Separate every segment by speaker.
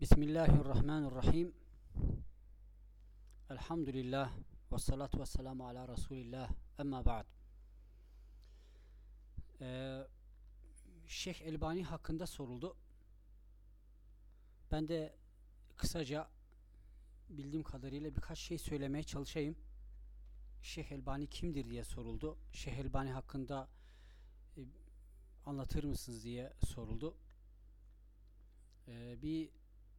Speaker 1: Bismillahirrahmanirrahim. Elhamdülillah ve salatu ve selamu ala Resulillah. Emma ba'd. Ee, Şeyh Elbani hakkında soruldu. Ben de kısaca bildiğim kadarıyla birkaç şey söylemeye çalışayım. Şeyh Elbani kimdir diye soruldu. Şeyh Elbani hakkında e, anlatır mısınız diye soruldu. Ee, bir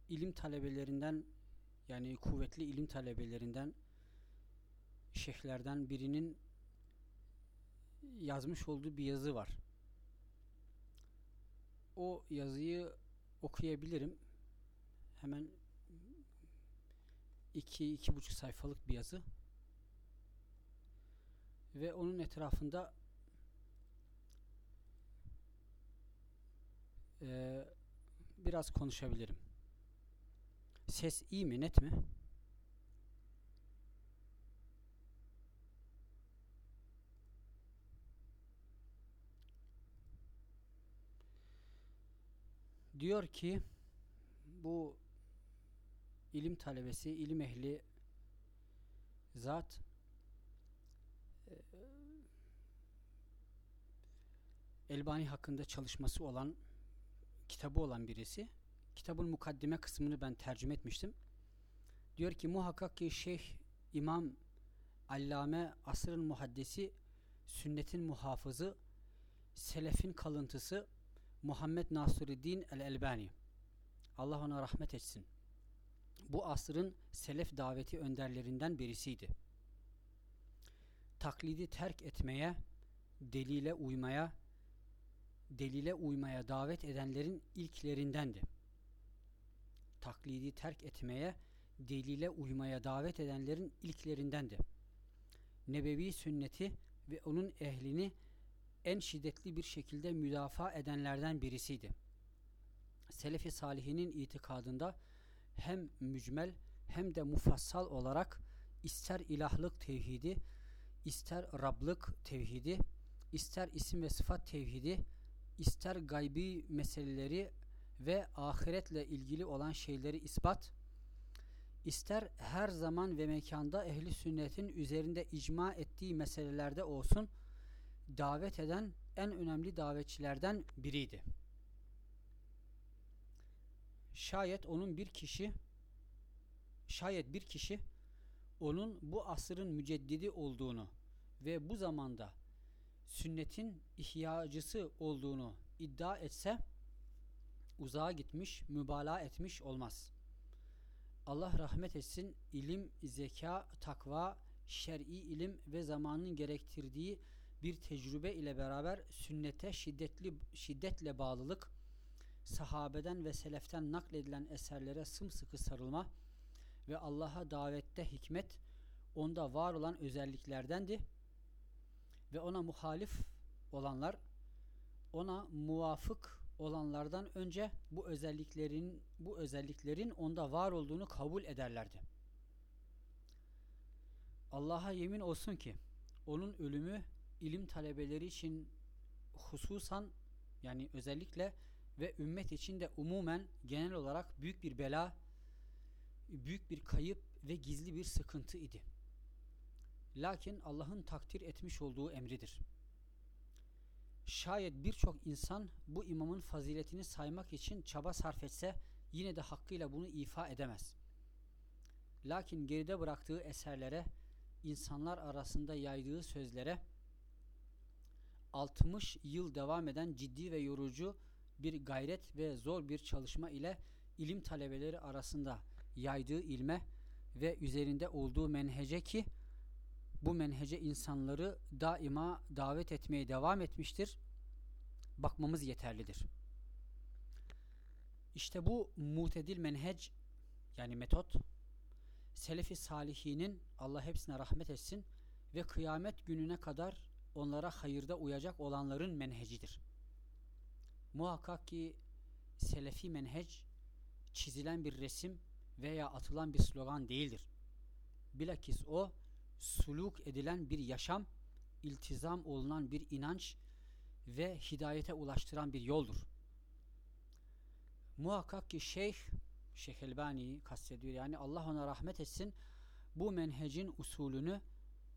Speaker 1: ilim talebelerinden yani kuvvetli ilim talebelerinden şeyhlerden birinin yazmış olduğu bir yazı var. O yazıyı okuyabilirim. Hemen iki, iki buçuk sayfalık bir yazı. Ve onun etrafında e, biraz konuşabilirim. Ses iyi mi, net mi? Diyor ki bu ilim talebesi, ilim ehli zat e, Elbani hakkında çalışması olan kitabı olan birisi kitabın mukaddime kısmını ben tercüme etmiştim. Diyor ki muhakkak ki Şeyh İmam Allame asrın muhaddesi sünnetin muhafızı selefin kalıntısı Muhammed Nasiruddin el-Elbani Allah ona rahmet etsin. Bu asrın selef daveti önderlerinden birisiydi. Taklidi terk etmeye, delile uymaya, delile uymaya davet edenlerin ilklerindendi taklidi terk etmeye, delile uymaya davet edenlerin ilklerindendi. Nebevi sünneti ve onun ehlini en şiddetli bir şekilde müdafaa edenlerden birisiydi. Selefi salihinin itikadında hem mücmel hem de mufassal olarak ister ilahlık tevhidi, ister Rablık tevhidi, ister isim ve sıfat tevhidi, ister gaybi meseleleri ve ahiretle ilgili olan şeyleri ispat, ister her zaman ve mekanda ehli sünnetin üzerinde icma ettiği meselelerde olsun, davet eden en önemli davetçilerden biriydi. Şayet onun bir kişi şayet bir kişi onun bu asrın müceddidi olduğunu ve bu zamanda sünnetin ihyacısı olduğunu iddia etse uzağa gitmiş, mübalağa etmiş olmaz. Allah rahmet etsin ilim, zeka, takva, şer'i ilim ve zamanın gerektirdiği bir tecrübe ile beraber sünnete şiddetli şiddetle bağlılık, sahabeden ve seleften nakledilen eserlere sımsıkı sarılma ve Allah'a davette hikmet onda var olan özelliklerdendi ve ona muhalif olanlar ona muvafık olanlardan önce bu özelliklerin bu özelliklerin onda var olduğunu kabul ederlerdi. Allah'a yemin olsun ki onun ölümü ilim talebeleri için hususan yani özellikle ve ümmet için de umumen genel olarak büyük bir bela, büyük bir kayıp ve gizli bir sıkıntı idi. Lakin Allah'ın takdir etmiş olduğu emridir. Şayet birçok insan bu imamın faziletini saymak için çaba sarf etse yine de hakkıyla bunu ifa edemez. Lakin geride bıraktığı eserlere, insanlar arasında yaydığı sözlere 60 yıl devam eden ciddi ve yorucu bir gayret ve zor bir çalışma ile ilim talebeleri arasında yaydığı ilme ve üzerinde olduğu menhece ki bu menhece insanları daima davet etmeye devam etmiştir. Bakmamız yeterlidir. İşte bu mutedil menhec yani metot Selefi salihinin Allah hepsine rahmet etsin ve kıyamet gününe kadar onlara hayırda uyacak olanların menhecidir. Muhakkak ki Selefi menhec çizilen bir resim veya atılan bir slogan değildir. Bilakis o suluk edilen bir yaşam, iltizam olunan bir inanç ve hidayete ulaştıran bir yoldur. Muhakkak ki şeyh Şeyh Elbani'yi kastediyor. Yani Allah ona rahmet etsin. Bu menhecin usulünü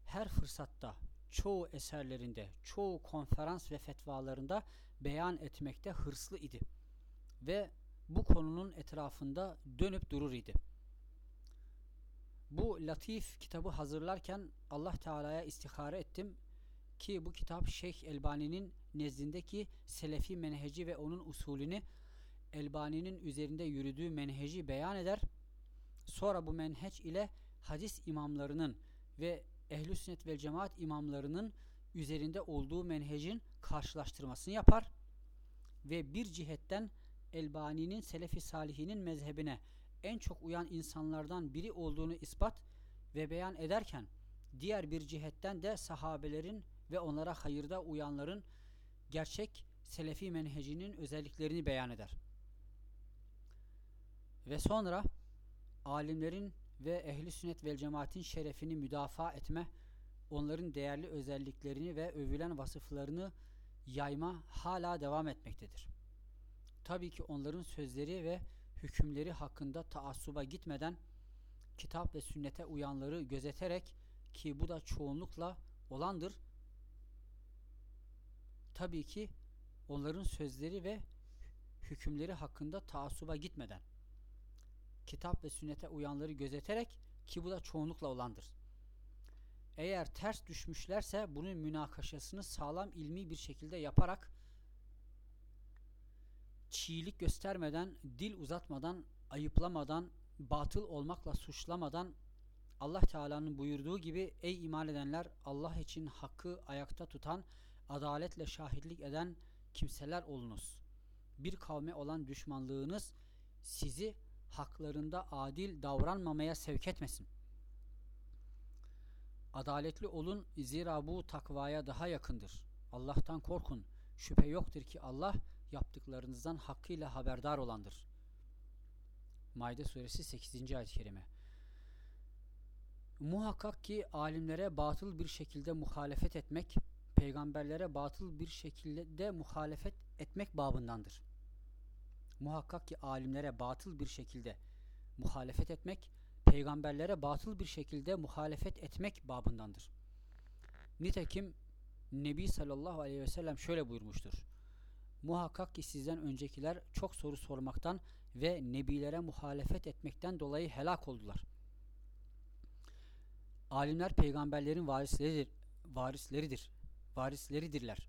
Speaker 1: her fırsatta, çoğu eserlerinde, çoğu konferans ve fetvalarında beyan etmekte hırslı idi. Ve bu konunun etrafında dönüp durur idi. Bu Latif kitabı hazırlarken Allah Teala'ya istihare ettim ki bu kitap Şeyh Elbani'nin nezdindeki selefi menheci ve onun usulünü Elbani'nin üzerinde yürüdüğü menheci beyan eder. Sonra bu menheç ile hadis imamlarının ve ehl sünnet vel cemaat imamlarının üzerinde olduğu menhecin karşılaştırmasını yapar ve bir cihetten Elbani'nin Selefi Salihinin mezhebine en çok uyan insanlardan biri olduğunu ispat ve beyan ederken diğer bir cihetten de sahabelerin ve onlara hayırda uyanların gerçek Selefi menhecinin özelliklerini beyan eder. Ve sonra alimlerin ve ehli sünnet vel cemaatin şerefini müdafaa etme, onların değerli özelliklerini ve övülen vasıflarını yayma hala devam etmektedir. Tabii ki onların sözleri ve hükümleri hakkında taassuba gitmeden kitap ve sünnete uyanları gözeterek ki bu da çoğunlukla olandır. Tabii ki onların sözleri ve hükümleri hakkında taassuba gitmeden kitap ve sünnete uyanları gözeterek ki bu da çoğunlukla olandır. Eğer ters düşmüşlerse bunun münakaşasını sağlam ilmi bir şekilde yaparak çiğlik göstermeden, dil uzatmadan, ayıplamadan, batıl olmakla suçlamadan Allah Teala'nın buyurduğu gibi ey iman edenler Allah için hakkı ayakta tutan, adaletle şahitlik eden kimseler olunuz. Bir kavme olan düşmanlığınız sizi haklarında adil davranmamaya sevk etmesin. Adaletli olun zira bu takvaya daha yakındır. Allah'tan korkun. Şüphe yoktur ki Allah yaptıklarınızdan hakkıyla haberdar olandır. Maide suresi 8. ayet-i kerime. Muhakkak ki alimlere batıl bir şekilde muhalefet etmek, peygamberlere batıl bir şekilde muhalefet etmek babındandır. Muhakkak ki alimlere batıl bir şekilde muhalefet etmek, peygamberlere batıl bir şekilde muhalefet etmek babındandır. Nitekim Nebi sallallahu aleyhi ve sellem şöyle buyurmuştur. Muhakkak ki sizden öncekiler çok soru sormaktan ve nebilere muhalefet etmekten dolayı helak oldular. Alimler peygamberlerin varisleridir, varisleridir, varisleridirler.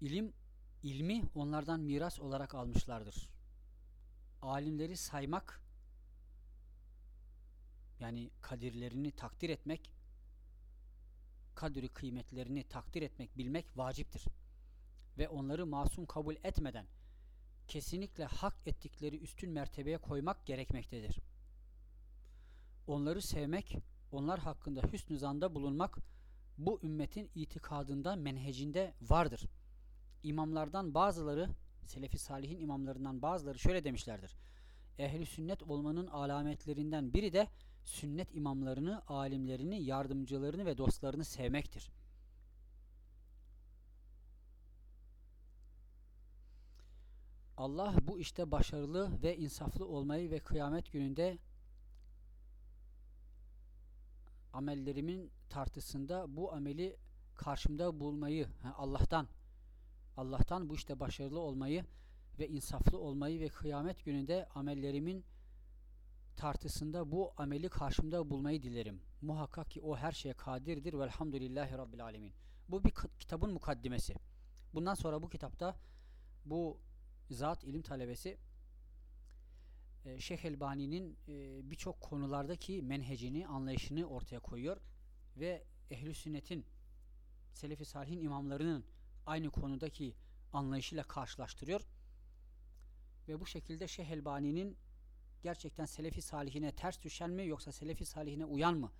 Speaker 1: İlim, ilmi onlardan miras olarak almışlardır. Alimleri saymak, yani kadirlerini takdir etmek, kadri kıymetlerini takdir etmek, bilmek vaciptir ve onları masum kabul etmeden kesinlikle hak ettikleri üstün mertebeye koymak gerekmektedir. Onları sevmek, onlar hakkında hüsnü zanda bulunmak bu ümmetin itikadında, menhecinde vardır. İmamlardan bazıları, Selefi Salihin imamlarından bazıları şöyle demişlerdir. Ehli sünnet olmanın alametlerinden biri de sünnet imamlarını, alimlerini, yardımcılarını ve dostlarını sevmektir.'' Allah bu işte başarılı ve insaflı olmayı ve kıyamet gününde amellerimin tartısında bu ameli karşımda bulmayı Allah'tan Allah'tan bu işte başarılı olmayı ve insaflı olmayı ve kıyamet gününde amellerimin tartısında bu ameli karşımda bulmayı dilerim. Muhakkak ki o her şeye kadirdir. Velhamdülillahi Rabbil Alemin. Bu bir kitabın mukaddimesi. Bundan sonra bu kitapta bu zat ilim talebesi e, Şeyh Elbani'nin e, birçok konulardaki menhecini, anlayışını ortaya koyuyor ve ehli sünnetin Selefi Salihin imamlarının aynı konudaki anlayışıyla karşılaştırıyor. Ve bu şekilde Şeyh Elbani'nin gerçekten Selefi Salihine ters düşen mi yoksa Selefi Salihine uyan mı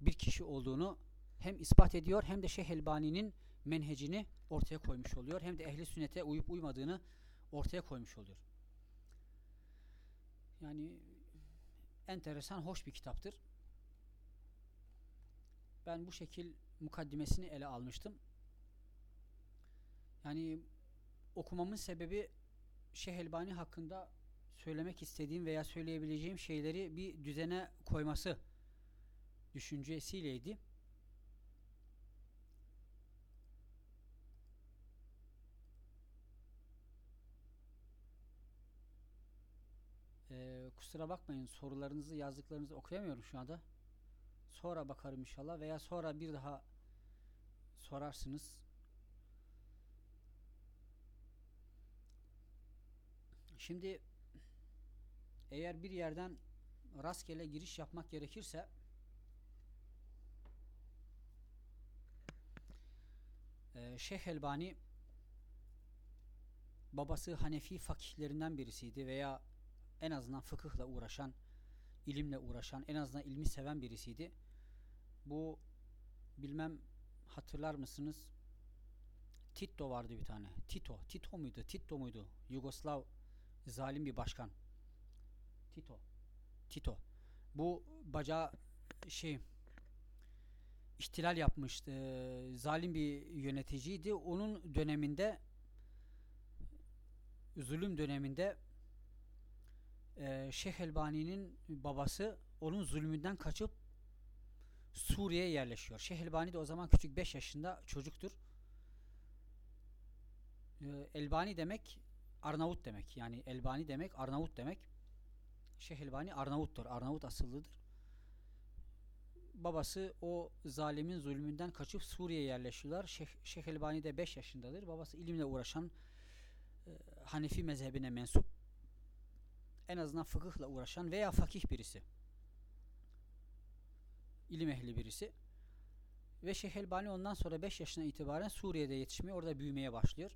Speaker 1: bir kişi olduğunu hem ispat ediyor hem de Şeyh Elbani'nin menhecini ortaya koymuş oluyor. Hem de ehli sünnete uyup uymadığını ortaya koymuş oluyor. Yani enteresan, hoş bir kitaptır. Ben bu şekil mukaddimesini ele almıştım. Yani okumamın sebebi Şeyh Elbani hakkında söylemek istediğim veya söyleyebileceğim şeyleri bir düzene koyması düşüncesiyleydi. Ee, kusura bakmayın sorularınızı yazdıklarınızı okuyamıyorum şu anda. Sonra bakarım inşallah veya sonra bir daha sorarsınız. Şimdi eğer bir yerden rastgele giriş yapmak gerekirse e, Şeyh Elbani babası Hanefi fakihlerinden birisiydi veya en azından fıkıhla uğraşan, ilimle uğraşan, en azından ilmi seven birisiydi. Bu bilmem hatırlar mısınız? Tito vardı bir tane. Tito. Tito muydu? Tito muydu? Yugoslav zalim bir başkan. Tito. Tito. Bu bacağı şey ihtilal yapmıştı. Zalim bir yöneticiydi. Onun döneminde zulüm döneminde e, Şeyh Elbani'nin babası onun zulmünden kaçıp Suriye'ye yerleşiyor. Şeyh Elbani de o zaman küçük 5 yaşında çocuktur. E, Elbani demek Arnavut demek. Yani Elbani demek Arnavut demek. Şeyh Elbani Arnavuttur. Arnavut asıllıdır. Babası o zalimin zulmünden kaçıp Suriye'ye yerleşiyorlar. Şeyh, Şeyh Elbani de 5 yaşındadır. Babası ilimle uğraşan e, Hanefi mezhebine mensup en azından fıkıhla uğraşan veya fakih birisi. İlim ehli birisi. Ve Şeyh Elbani ondan sonra 5 yaşına itibaren Suriye'de yetişmeye, orada büyümeye başlıyor.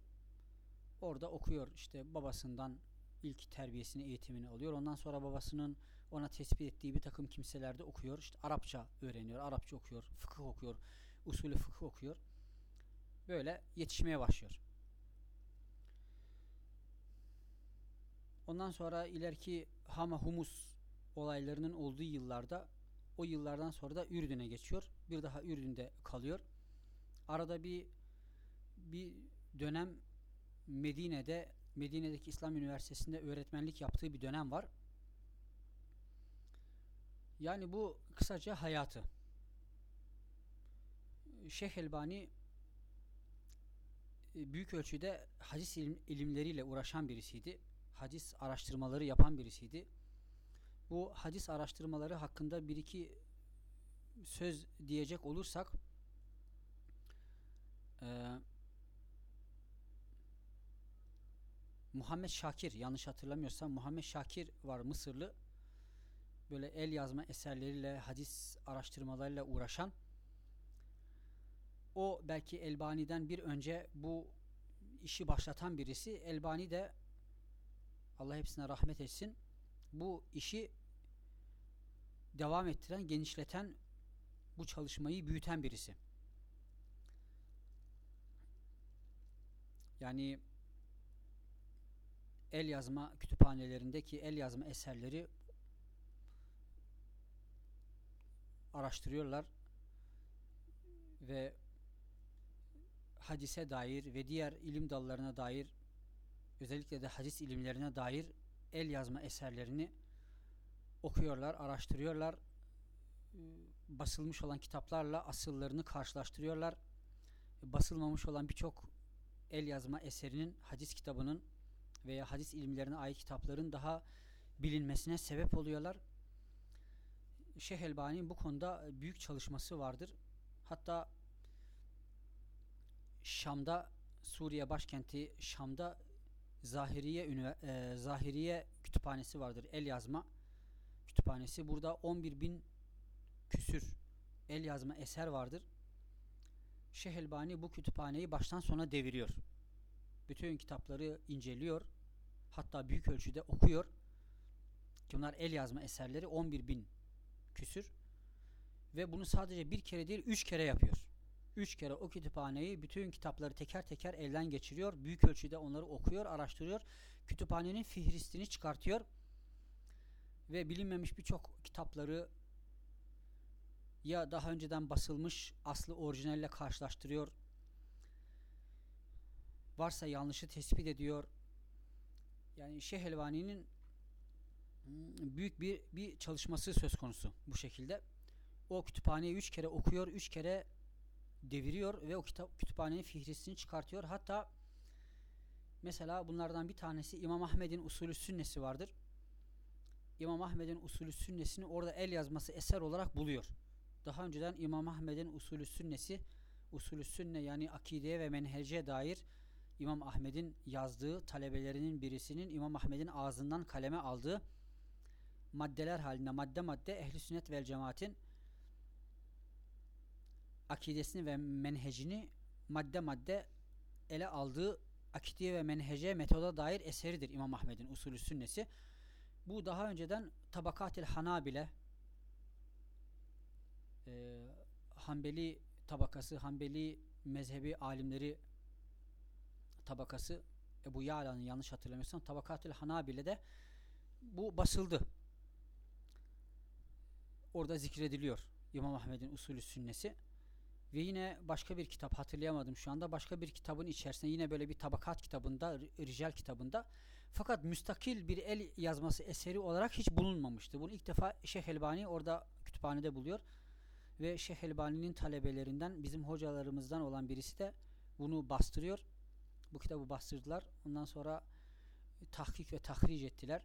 Speaker 1: Orada okuyor işte babasından ilk terbiyesini, eğitimini alıyor. Ondan sonra babasının ona tespit ettiği bir takım kimselerde okuyor. İşte Arapça öğreniyor, Arapça okuyor, fıkıh okuyor, usulü fıkıh okuyor. Böyle yetişmeye başlıyor. Ondan sonra ileriki Hama Humus olaylarının olduğu yıllarda o yıllardan sonra da Ürdün'e geçiyor. Bir daha Ürdün'de kalıyor. Arada bir bir dönem Medine'de Medine'deki İslam Üniversitesi'nde öğretmenlik yaptığı bir dönem var. Yani bu kısaca hayatı. Şeyh Elbani e, büyük ölçüde hadis ilim, ilimleriyle uğraşan birisiydi. Hadis araştırmaları yapan birisiydi. Bu hadis araştırmaları hakkında bir iki söz diyecek olursak e, Muhammed Şakir yanlış hatırlamıyorsam Muhammed Şakir var Mısırlı. Böyle el yazma eserleriyle hadis araştırmalarıyla uğraşan. O belki Elbani'den bir önce bu işi başlatan birisi. Elbani de Allah hepsine rahmet etsin bu işi devam ettiren, genişleten bu çalışmayı büyüten birisi. Yani el yazma kütüphanelerindeki el yazma eserleri araştırıyorlar ve hadise dair ve diğer ilim dallarına dair özellikle de hadis ilimlerine dair el yazma eserlerini okuyorlar, araştırıyorlar. Basılmış olan kitaplarla asıllarını karşılaştırıyorlar. Basılmamış olan birçok el yazma eserinin, hadis kitabının veya hadis ilimlerine ait kitapların daha bilinmesine sebep oluyorlar. Şeyh Elbani'nin bu konuda büyük çalışması vardır. Hatta Şam'da Suriye başkenti Şam'da Zahiriye e, Zahiriye kütüphanesi vardır. El yazma kütüphanesi. Burada 11 bin küsür el yazma eser vardır. Şeyh Elbani bu kütüphaneyi baştan sona deviriyor bütün kitapları inceliyor. Hatta büyük ölçüde okuyor. Bunlar el yazma eserleri 11 bin küsür. Ve bunu sadece bir kere değil üç kere yapıyor. Üç kere o kütüphaneyi bütün kitapları teker teker elden geçiriyor. Büyük ölçüde onları okuyor, araştırıyor. Kütüphanenin fihristini çıkartıyor. Ve bilinmemiş birçok kitapları ya daha önceden basılmış aslı orijinalle karşılaştırıyor. Varsa yanlışı tespit ediyor. yani Şeyh Elvani'nin hmm, büyük bir bir çalışması söz konusu bu şekilde. O kütüphaneyi üç kere okuyor, üç kere deviriyor ve o kitap kütüphanenin fihristini çıkartıyor. Hatta mesela bunlardan bir tanesi İmam Ahmed'in usulü sünnesi vardır. İmam Ahmed'in usulü sünnesini orada el yazması eser olarak buluyor. Daha önceden İmam Ahmed'in usulü sünnesi usulü sünne yani akideye ve menhece dair İmam Ahmed'in yazdığı talebelerinin birisinin İmam Ahmed'in ağzından kaleme aldığı maddeler halinde madde madde ehli sünnet vel cemaatin akidesini ve menhecini madde madde ele aldığı akideye ve menhece metoda dair eseridir İmam Ahmed'in usulü sünnesi. Bu daha önceden Tabakatil Hanabile e, Hanbeli tabakası, Hanbeli mezhebi alimleri tabakası Ebu Yala'nın yanlış hatırlamıyorsam Tabakatil Hanabile'de bu basıldı. Orada zikrediliyor İmam Ahmed'in usulü sünnesi. Ve yine başka bir kitap hatırlayamadım şu anda. Başka bir kitabın içerisinde yine böyle bir tabakat kitabında, Rical kitabında fakat müstakil bir el yazması eseri olarak hiç bulunmamıştı. Bunu ilk defa Şeyh Elbani orada kütüphanede buluyor. Ve Şeyh Elbani'nin talebelerinden bizim hocalarımızdan olan birisi de bunu bastırıyor. Bu kitabı bastırdılar. Ondan sonra tahkik ve tahric ettiler.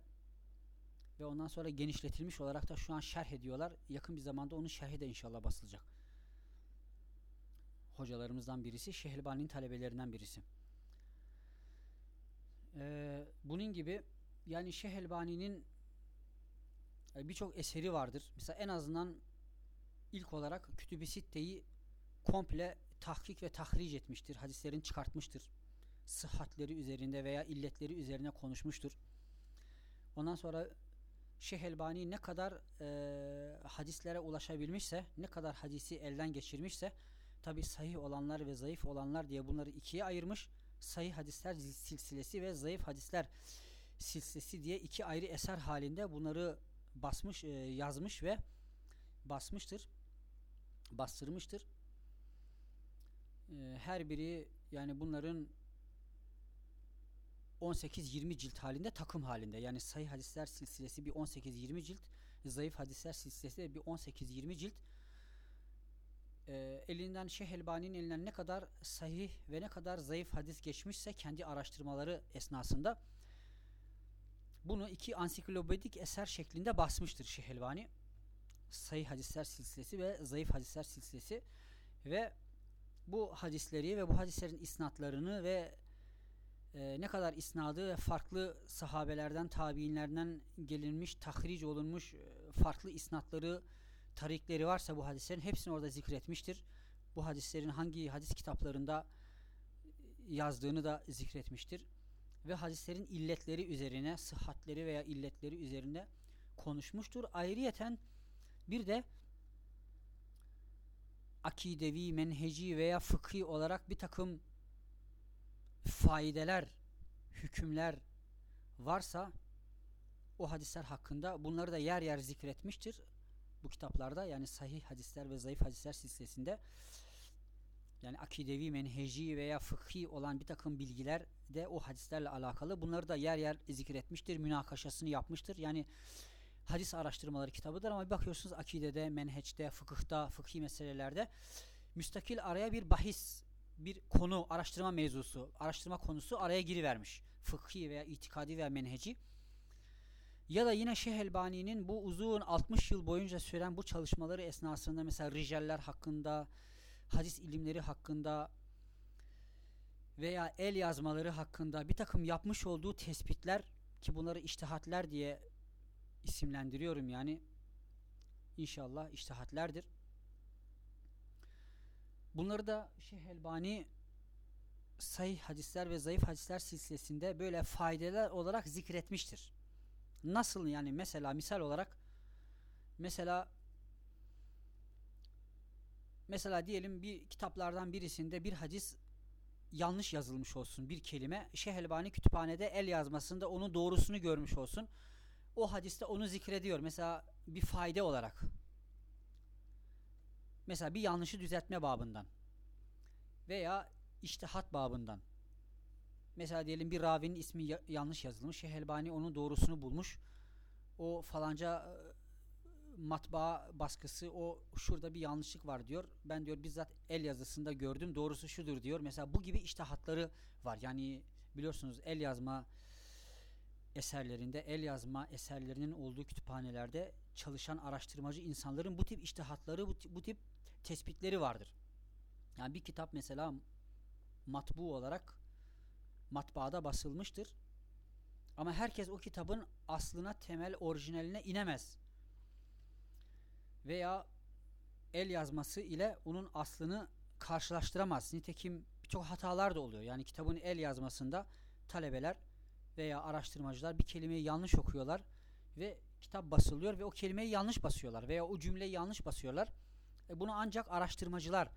Speaker 1: Ve ondan sonra genişletilmiş olarak da şu an şerh ediyorlar. Yakın bir zamanda onun şerhi de inşallah basılacak. Hocalarımızdan birisi, Şeyh Elbani'nin talebelerinden birisi. Ee, bunun gibi yani Şeyh Elbani'nin e, birçok eseri vardır. Mesela en azından ilk olarak Kütüb-i Sitte'yi komple tahkik ve tahric etmiştir. Hadislerini çıkartmıştır. Sıhhatleri üzerinde veya illetleri üzerine konuşmuştur. Ondan sonra Şeyh Elbani ne kadar e, hadislere ulaşabilmişse, ne kadar hadisi elden geçirmişse, tabi sahih olanlar ve zayıf olanlar diye bunları ikiye ayırmış sahih hadisler silsilesi ve zayıf hadisler silsilesi diye iki ayrı eser halinde bunları basmış, e, yazmış ve basmıştır. Bastırmıştır. E, her biri yani bunların 18-20 cilt halinde takım halinde. Yani sahih hadisler silsilesi bir 18-20 cilt, zayıf hadisler silsilesi de bir 18-20 cilt e, elinden Şeyh Elbani'nin elinden ne kadar sahih ve ne kadar zayıf hadis geçmişse kendi araştırmaları esnasında bunu iki ansiklopedik eser şeklinde basmıştır Şeyh Elbani. Sahih hadisler silsilesi ve zayıf hadisler silsilesi ve bu hadisleri ve bu hadislerin isnatlarını ve e, ne kadar isnadı farklı sahabelerden, tabiinlerden gelinmiş, tahric olunmuş e, farklı isnatları tarikleri varsa bu hadislerin hepsini orada zikretmiştir. Bu hadislerin hangi hadis kitaplarında yazdığını da zikretmiştir. Ve hadislerin illetleri üzerine, sıhhatleri veya illetleri üzerine konuşmuştur. Ayrıyeten bir de akidevi, menheci veya fıkhi olarak bir takım faydeler, hükümler varsa o hadisler hakkında bunları da yer yer zikretmiştir bu kitaplarda yani sahih hadisler ve zayıf hadisler silsilesinde yani akidevi, menheci veya fıkhi olan bir takım bilgiler de o hadislerle alakalı. Bunları da yer yer zikretmiştir, münakaşasını yapmıştır. Yani hadis araştırmaları kitabıdır ama bir bakıyorsunuz akidede, menheçte, fıkıhta, fıkhi meselelerde müstakil araya bir bahis, bir konu, araştırma mevzusu, araştırma konusu araya girivermiş. Fıkhi veya itikadi veya menheci. Ya da yine Şeyh Elbani'nin bu uzun 60 yıl boyunca süren bu çalışmaları esnasında mesela rijeller hakkında, hadis ilimleri hakkında veya el yazmaları hakkında bir takım yapmış olduğu tespitler ki bunları iştihatler diye isimlendiriyorum yani inşallah iştihatlerdir. Bunları da Şeyh Elbani sahih hadisler ve zayıf hadisler silsilesinde böyle faydeler olarak zikretmiştir. Nasıl yani mesela misal olarak mesela mesela diyelim bir kitaplardan birisinde bir hadis yanlış yazılmış olsun bir kelime. Şeyh Elbani kütüphanede el yazmasında onun doğrusunu görmüş olsun. O hadiste onu zikrediyor. Mesela bir fayda olarak. Mesela bir yanlışı düzeltme babından. Veya iştihat babından. Mesela diyelim bir ravinin ismi ya- yanlış yazılmış. Şeyh Elbani onun doğrusunu bulmuş. O falanca e, matbaa baskısı o şurada bir yanlışlık var diyor. Ben diyor bizzat el yazısında gördüm. Doğrusu şudur diyor. Mesela bu gibi iştihatları var. Yani biliyorsunuz el yazma eserlerinde, el yazma eserlerinin olduğu kütüphanelerde çalışan araştırmacı insanların bu tip iştihatları, bu, bu tip tespitleri vardır. Yani bir kitap mesela matbu olarak matbaada basılmıştır. Ama herkes o kitabın aslına, temel orijinaline inemez. Veya el yazması ile onun aslını karşılaştıramaz. Nitekim birçok hatalar da oluyor. Yani kitabın el yazmasında talebeler veya araştırmacılar bir kelimeyi yanlış okuyorlar ve kitap basılıyor ve o kelimeyi yanlış basıyorlar veya o cümleyi yanlış basıyorlar. E bunu ancak araştırmacılar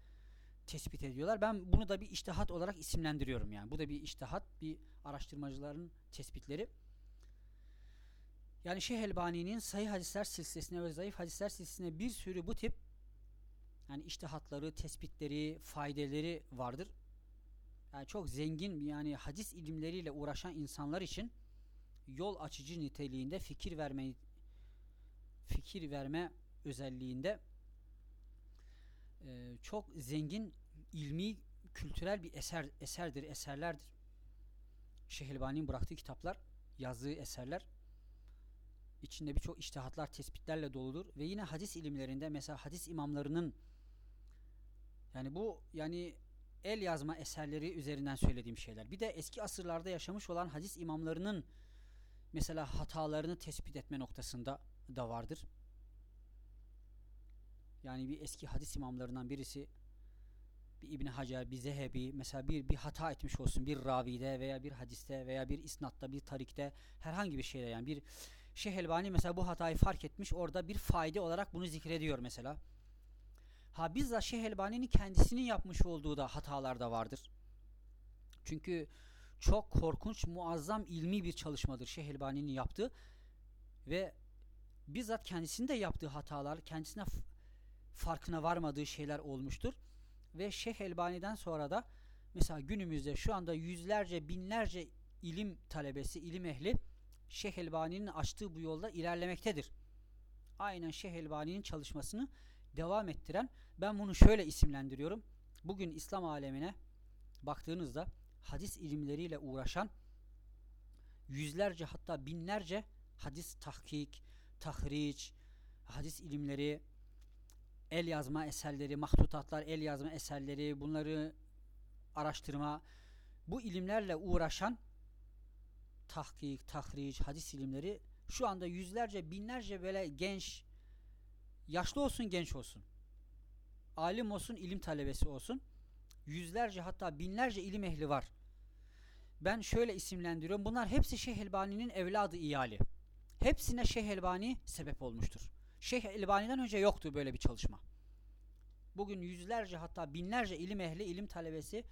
Speaker 1: tespit ediyorlar. Ben bunu da bir iştihat olarak isimlendiriyorum yani. Bu da bir iştihat, bir araştırmacıların tespitleri. Yani Şeyh Elbani'nin Sahih Hadisler silsilesine ve Zayıf Hadisler silsilesine bir sürü bu tip yani iştihatları, tespitleri, faydeleri vardır. Yani çok zengin yani hadis ilimleriyle uğraşan insanlar için yol açıcı niteliğinde fikir verme fikir verme özelliğinde e, çok zengin ilmi kültürel bir eser eserdir, eserlerdir. Şehilbani'nin bıraktığı kitaplar, yazdığı eserler içinde birçok iştihatlar, tespitlerle doludur ve yine hadis ilimlerinde mesela hadis imamlarının yani bu yani el yazma eserleri üzerinden söylediğim şeyler. Bir de eski asırlarda yaşamış olan hadis imamlarının mesela hatalarını tespit etme noktasında da vardır. Yani bir eski hadis imamlarından birisi bir İbn Hacer, bir Zehebi mesela bir bir hata etmiş olsun bir ravide veya bir hadiste veya bir isnatta, bir tarikte herhangi bir şeyde yani bir Şeyh Elbani mesela bu hatayı fark etmiş orada bir fayda olarak bunu zikrediyor mesela. Ha bizzat Şeyh Elbani'nin kendisinin yapmış olduğu da hatalar da vardır. Çünkü çok korkunç, muazzam ilmi bir çalışmadır Şeyh Elbani'nin yaptığı ve bizzat kendisinin de yaptığı hatalar, kendisine farkına varmadığı şeyler olmuştur. Ve Şeyh Elbani'den sonra da mesela günümüzde şu anda yüzlerce, binlerce ilim talebesi, ilim ehli Şeyh Elbani'nin açtığı bu yolda ilerlemektedir. Aynen Şeyh Elbani'nin çalışmasını devam ettiren ben bunu şöyle isimlendiriyorum. Bugün İslam alemine baktığınızda hadis ilimleriyle uğraşan yüzlerce hatta binlerce hadis tahkik, tahriç, hadis ilimleri, el yazma eserleri, mahtutatlar, el yazma eserleri, bunları araştırma, bu ilimlerle uğraşan tahkik, tahriç, hadis ilimleri şu anda yüzlerce, binlerce böyle genç, yaşlı olsun, genç olsun, alim olsun, ilim talebesi olsun, yüzlerce hatta binlerce ilim ehli var. Ben şöyle isimlendiriyorum. Bunlar hepsi Şeyh Elbani'nin evladı iyali. Hepsine Şeyh Elbani sebep olmuştur. Şeyh Elbani'den önce yoktu böyle bir çalışma. Bugün yüzlerce hatta binlerce ilim ehli, ilim talebesi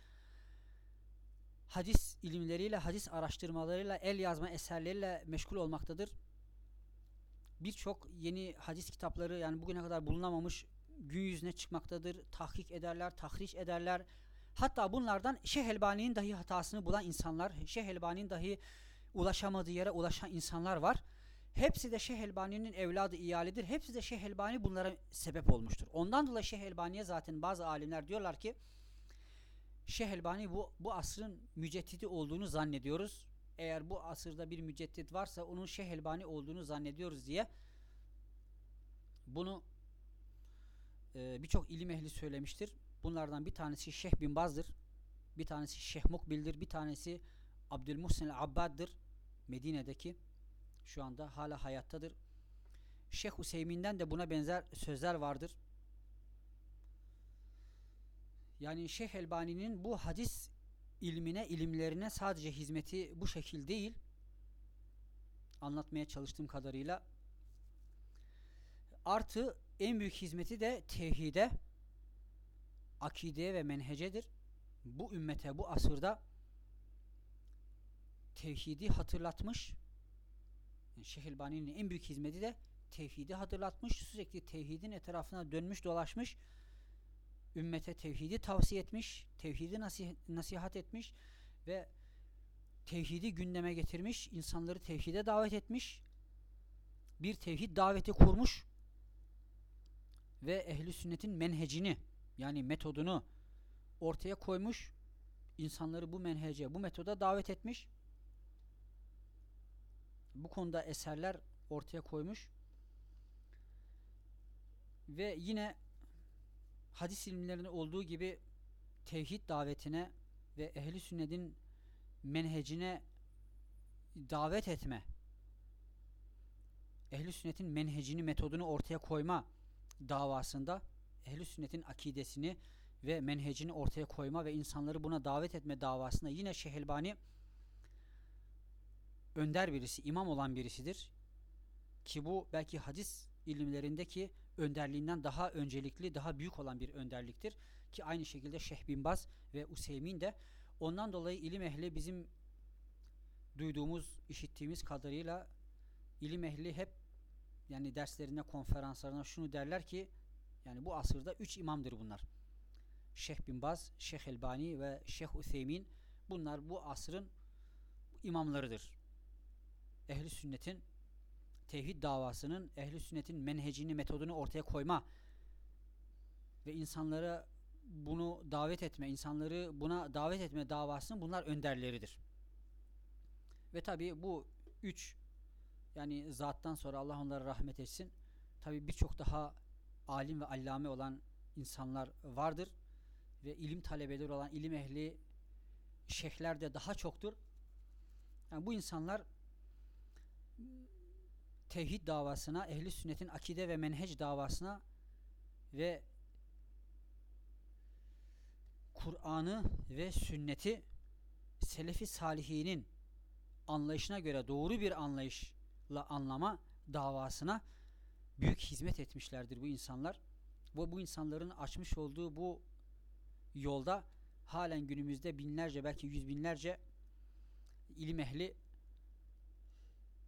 Speaker 1: hadis ilimleriyle, hadis araştırmalarıyla, el yazma eserleriyle meşgul olmaktadır. Birçok yeni hadis kitapları yani bugüne kadar bulunamamış gün yüzüne çıkmaktadır. Tahkik ederler, tahriş ederler. Hatta bunlardan Şeyh Elbani'nin dahi hatasını bulan insanlar, Şeyh Elbani'nin dahi ulaşamadığı yere ulaşan insanlar var. Hepsi de Şeyh Elbani'nin evladı iyalidir. Hepsi de Şeyh Elbani bunlara sebep olmuştur. Ondan dolayı Şeyh Elbani'ye zaten bazı alimler diyorlar ki Şeyh Elbani bu, bu asrın müceddidi olduğunu zannediyoruz. Eğer bu asırda bir müceddit varsa onun Şeyh Elbani olduğunu zannediyoruz diye bunu e, birçok ilim ehli söylemiştir. Bunlardan bir tanesi Şeyh bin Baz'dır. Bir tanesi Şeyh Mukbil'dir. Bir tanesi Abdülmuhsin Abbad'dır. Medine'deki şu anda hala hayattadır. Şeyh Hüseyin'den de buna benzer sözler vardır. Yani Şeyh Elbani'nin bu hadis ilmine, ilimlerine sadece hizmeti bu şekil değil. Anlatmaya çalıştığım kadarıyla. Artı en büyük hizmeti de tevhide, akideye ve menhecedir. Bu ümmete, bu asırda tevhidi hatırlatmış. Yani Şeyh Elbani'nin en büyük hizmeti de tevhidi hatırlatmış. Sürekli tevhidin etrafına dönmüş dolaşmış. Ümmete tevhidi tavsiye etmiş. Tevhidi nasih nasihat etmiş. Ve tevhidi gündeme getirmiş, insanları tevhide davet etmiş, bir tevhid daveti kurmuş ve ehli sünnetin menhecini yani metodunu ortaya koymuş, insanları bu menhece, bu metoda davet etmiş. Bu konuda eserler ortaya koymuş. Ve yine hadis ilimlerinde olduğu gibi tevhid davetine ve ehli sünnetin menhecine davet etme ehli sünnetin menhecini metodunu ortaya koyma davasında ehli sünnetin akidesini ve menhecini ortaya koyma ve insanları buna davet etme davasında yine Şehelbani önder birisi, imam olan birisidir. Ki bu belki hadis ilimlerindeki önderliğinden daha öncelikli, daha büyük olan bir önderliktir. Ki aynı şekilde Şeyh bin Baz ve Useymin de ondan dolayı ilim ehli bizim duyduğumuz, işittiğimiz kadarıyla ilim ehli hep yani derslerine, konferanslarına şunu derler ki yani bu asırda üç imamdır bunlar. Şeyh bin Baz, Şeyh Elbani ve Şeyh Useymin bunlar bu asrın imamlarıdır. Ehli sünnetin tevhid davasının ehli sünnetin menhecini, metodunu ortaya koyma ve insanlara bunu davet etme, insanları buna davet etme davasının bunlar önderleridir. Ve tabi bu üç yani zattan sonra Allah onlara rahmet etsin. Tabi birçok daha alim ve allame olan insanlar vardır. Ve ilim talebeleri olan ilim ehli şeyhler de daha çoktur. Yani bu insanlar tevhid davasına, ehli sünnetin akide ve menhec davasına ve Kur'an'ı ve sünneti selefi salihinin anlayışına göre doğru bir anlayışla anlama davasına büyük hizmet etmişlerdir bu insanlar. Bu, bu insanların açmış olduğu bu yolda halen günümüzde binlerce belki yüz binlerce ilim ehli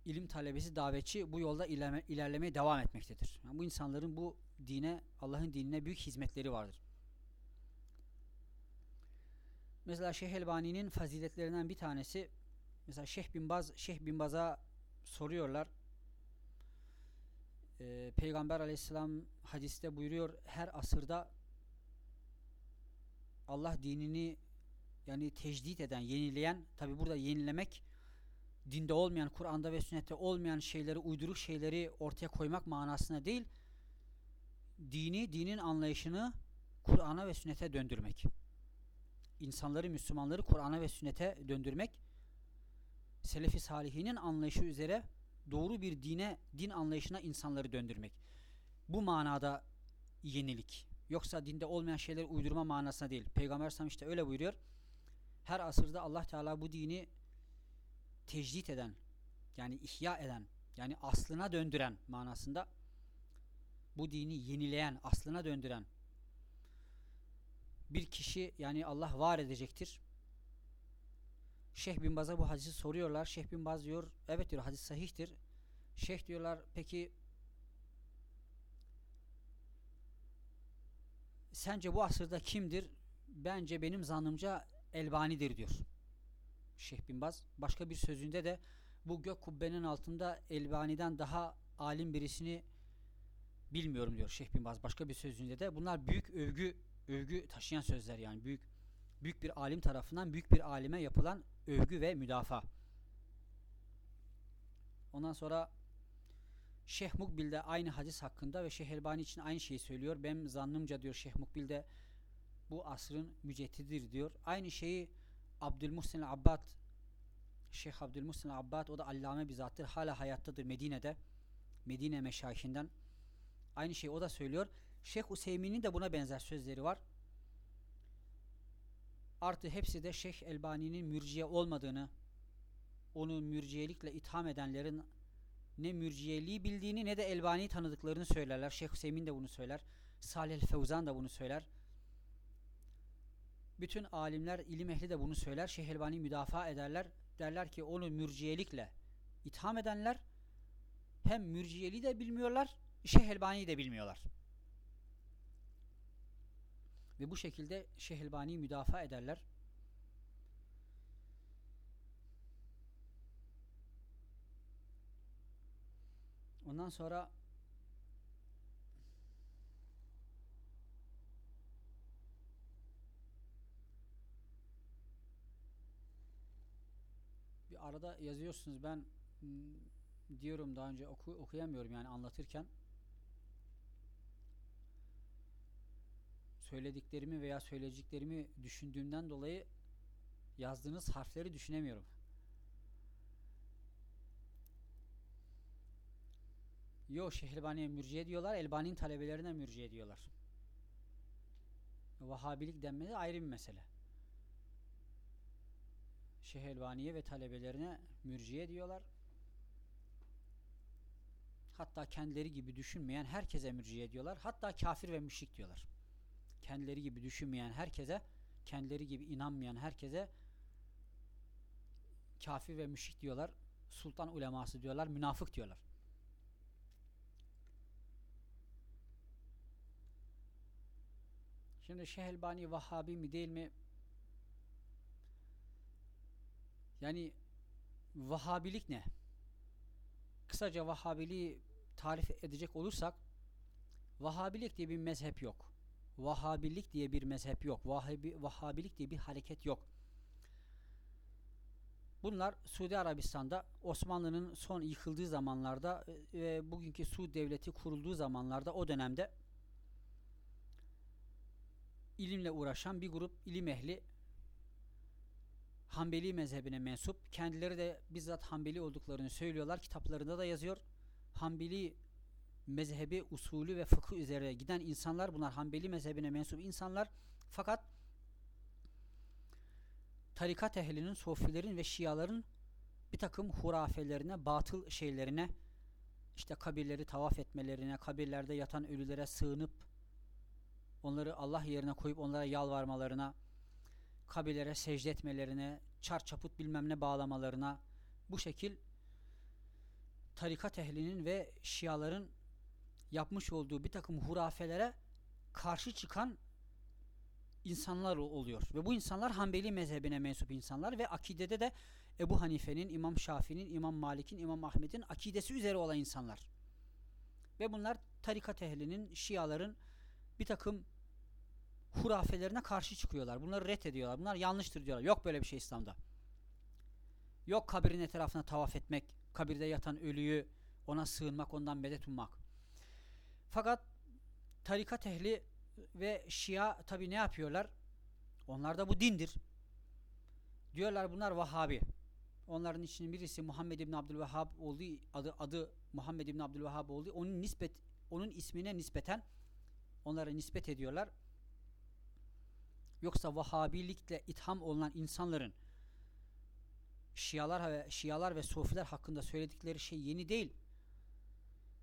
Speaker 1: ilim talebesi davetçi bu yolda ilerleme, ilerlemeye devam etmektedir. Yani bu insanların bu dine Allah'ın dinine büyük hizmetleri vardır. Mesela Şeyh Elbani'nin faziletlerinden bir tanesi mesela Şeyh bin Şeyh bin soruyorlar. Ee, Peygamber Aleyhisselam hadiste buyuruyor her asırda Allah dinini yani tecdit eden, yenileyen, tabi burada yenilemek dinde olmayan, Kur'an'da ve sünnette olmayan şeyleri, uyduruk şeyleri ortaya koymak manasına değil, dini, dinin anlayışını Kur'an'a ve sünnete döndürmek. İnsanları, Müslümanları Kur'an'a ve sünnete döndürmek, Selefi Salihinin anlayışı üzere doğru bir dine, din anlayışına insanları döndürmek. Bu manada yenilik. Yoksa dinde olmayan şeyleri uydurma manasına değil. Peygamber Sam işte öyle buyuruyor. Her asırda Allah Teala bu dini tecdit eden, yani ihya eden, yani aslına döndüren manasında bu dini yenileyen, aslına döndüren bir kişi yani Allah var edecektir. Şeyh bin Baz'a bu hadisi soruyorlar. Şeyh bin Baz diyor, evet diyor hadis sahihtir. Şeyh diyorlar, peki sence bu asırda kimdir? Bence benim zannımca Elbani'dir diyor. Şeyh bin Baz. Başka bir sözünde de bu gök kubbenin altında Elbani'den daha alim birisini bilmiyorum diyor Şeyh bin Baz. Başka bir sözünde de bunlar büyük övgü övgü taşıyan sözler yani büyük büyük bir alim tarafından büyük bir alime yapılan övgü ve müdafaa. Ondan sonra Şeyh Mukbil de aynı hadis hakkında ve Şeyh Elbani için aynı şeyi söylüyor. Benim zannımca diyor Şeyh Mukbil de bu asrın müceddididir diyor. Aynı şeyi Abdülmuhsin Abbad Şeyh Abdülmuhsin Abbad o da allame bir. Hala hayattadır Medine'de. Medine meşayihinden. Aynı şeyi o da söylüyor. Şeyh Useymin'in de buna benzer sözleri var. Artı hepsi de Şeyh Elbani'nin mürciye olmadığını, onu mürciyelikle itham edenlerin ne mürciyeliği bildiğini ne de Elbani'yi tanıdıklarını söylerler. Şeyh Hüseyin de bunu söyler. Salih Fevzan da bunu söyler. Bütün alimler, ilim ehli de bunu söyler. Şeyh Elbani müdafaa ederler. Derler ki onu mürciyelikle itham edenler hem mürciyeli de bilmiyorlar, Şeyh de bilmiyorlar. Ve bu şekilde Şeyh Elbani'yi müdafaa ederler. Ondan sonra arada yazıyorsunuz ben hmm, diyorum daha önce oku, okuyamıyorum yani anlatırken söylediklerimi veya söyleyeceklerimi düşündüğümden dolayı yazdığınız harfleri düşünemiyorum. Yo Şeyh Elbani'ye mürciye diyorlar. Elbani'nin talebelerine mürciye diyorlar. Vahabilik denmesi ayrı bir mesele. Şeyh Elbani'ye ve talebelerine mürciye diyorlar. Hatta kendileri gibi düşünmeyen herkese mürciye diyorlar. Hatta kafir ve müşrik diyorlar. Kendileri gibi düşünmeyen herkese, kendileri gibi inanmayan herkese kafir ve müşrik diyorlar. Sultan uleması diyorlar, münafık diyorlar. Şimdi Şeyh Elbani Vahhabi mi değil mi? Yani Vahhabilik ne? Kısaca Vahhabiliği tarif edecek olursak Vahhabilik diye bir mezhep yok. Vahhabilik diye bir mezhep yok. Vahhabi, Vahhabilik diye bir hareket yok. Bunlar Suudi Arabistan'da Osmanlı'nın son yıkıldığı zamanlarda e, ve bugünkü Suud devleti kurulduğu zamanlarda o dönemde ilimle uğraşan bir grup ilim ehli Hanbeli mezhebine mensup. Kendileri de bizzat Hanbeli olduklarını söylüyorlar. Kitaplarında da yazıyor. Hanbeli mezhebi, usulü ve fıkıh üzere giden insanlar bunlar Hanbeli mezhebine mensup insanlar. Fakat tarikat ehlinin, sofilerin ve şiaların bir takım hurafelerine, batıl şeylerine, işte kabirleri tavaf etmelerine, kabirlerde yatan ölülere sığınıp onları Allah yerine koyup onlara yalvarmalarına, kabirlere secde etmelerine, çar çaput bilmem ne bağlamalarına bu şekil tarikat ehlinin ve şiaların yapmış olduğu bir takım hurafelere karşı çıkan insanlar oluyor. Ve bu insanlar Hanbeli mezhebine mensup insanlar ve akidede de Ebu Hanife'nin, İmam Şafii'nin, İmam Malik'in, İmam Ahmet'in akidesi üzere olan insanlar. Ve bunlar tarikat ehlinin, şiaların bir takım hurafelerine karşı çıkıyorlar. Bunları ret ediyorlar. Bunlar yanlıştır diyorlar. Yok böyle bir şey İslam'da. Yok kabirin etrafına tavaf etmek, kabirde yatan ölüyü ona sığınmak, ondan medet ummak. Fakat tarikat ehli ve Şia tabi ne yapıyorlar? Onlar da bu dindir. Diyorlar bunlar Vahabi. Onların içinin birisi Muhammed İbn Abdülvehhab olduğu adı adı Muhammed İbn Abdülvehhab olduğu onun nispet onun ismine nispeten onlara nispet ediyorlar. Yoksa Vahabilikle itham olunan insanların Şialar ve Şialar ve Sofiler hakkında söyledikleri şey yeni değil.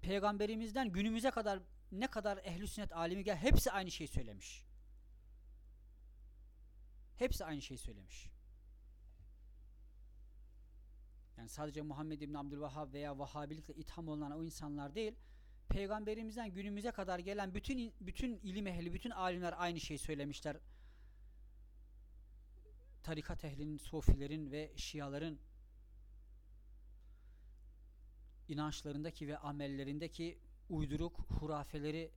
Speaker 1: Peygamberimizden günümüze kadar ne kadar ehli sünnet alimi gel hepsi aynı şeyi söylemiş. Hepsi aynı şeyi söylemiş. Yani sadece Muhammed İbn Abdülvahhab veya Vahhabilikle itham olunan o insanlar değil, peygamberimizden günümüze kadar gelen bütün bütün ilim ehli, bütün alimler aynı şeyi söylemişler tarikat ehlinin, sofilerin ve şiaların inançlarındaki ve amellerindeki uyduruk hurafeleri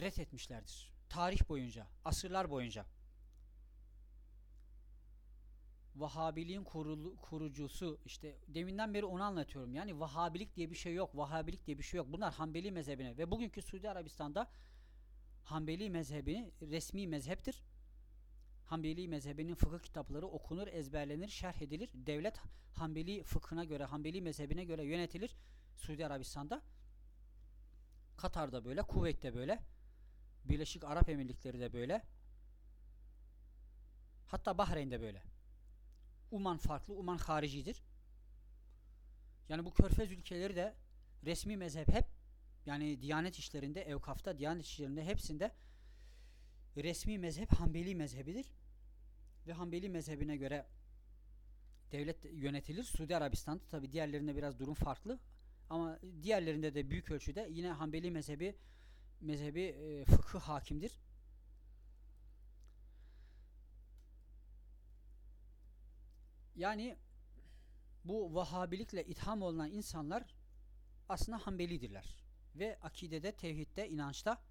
Speaker 1: ret etmişlerdir. Tarih boyunca, asırlar boyunca. Vahabiliğin kurulu, kurucusu işte deminden beri onu anlatıyorum. Yani Vahabilik diye bir şey yok. Vahabilik diye bir şey yok. Bunlar Hanbeli mezhebine ve bugünkü Suudi Arabistan'da Hanbeli mezhebini resmi mezheptir. Hanbeli mezhebinin fıkıh kitapları okunur, ezberlenir, şerh edilir. Devlet Hanbeli fıkhına göre, Hanbeli mezhebine göre yönetilir. Suudi Arabistan'da. Katar'da böyle, Kuveyt'te böyle. Birleşik Arap Emirlikleri de böyle. Hatta Bahreyn'de böyle. Uman farklı, Uman haricidir. Yani bu körfez ülkeleri de resmi mezhep hep yani Diyanet işlerinde, evkafta, Diyanet işlerinde hepsinde resmi mezhep Hanbeli mezhebidir ve Hanbeli mezhebine göre devlet yönetilir. Suudi Arabistan'da tabi diğerlerinde biraz durum farklı ama diğerlerinde de büyük ölçüde yine Hanbeli mezhebi mezhebi e, fıkıh hakimdir. Yani bu Vahabilikle itham olunan insanlar aslında Hanbelidirler. Ve akidede, tevhidde, inançta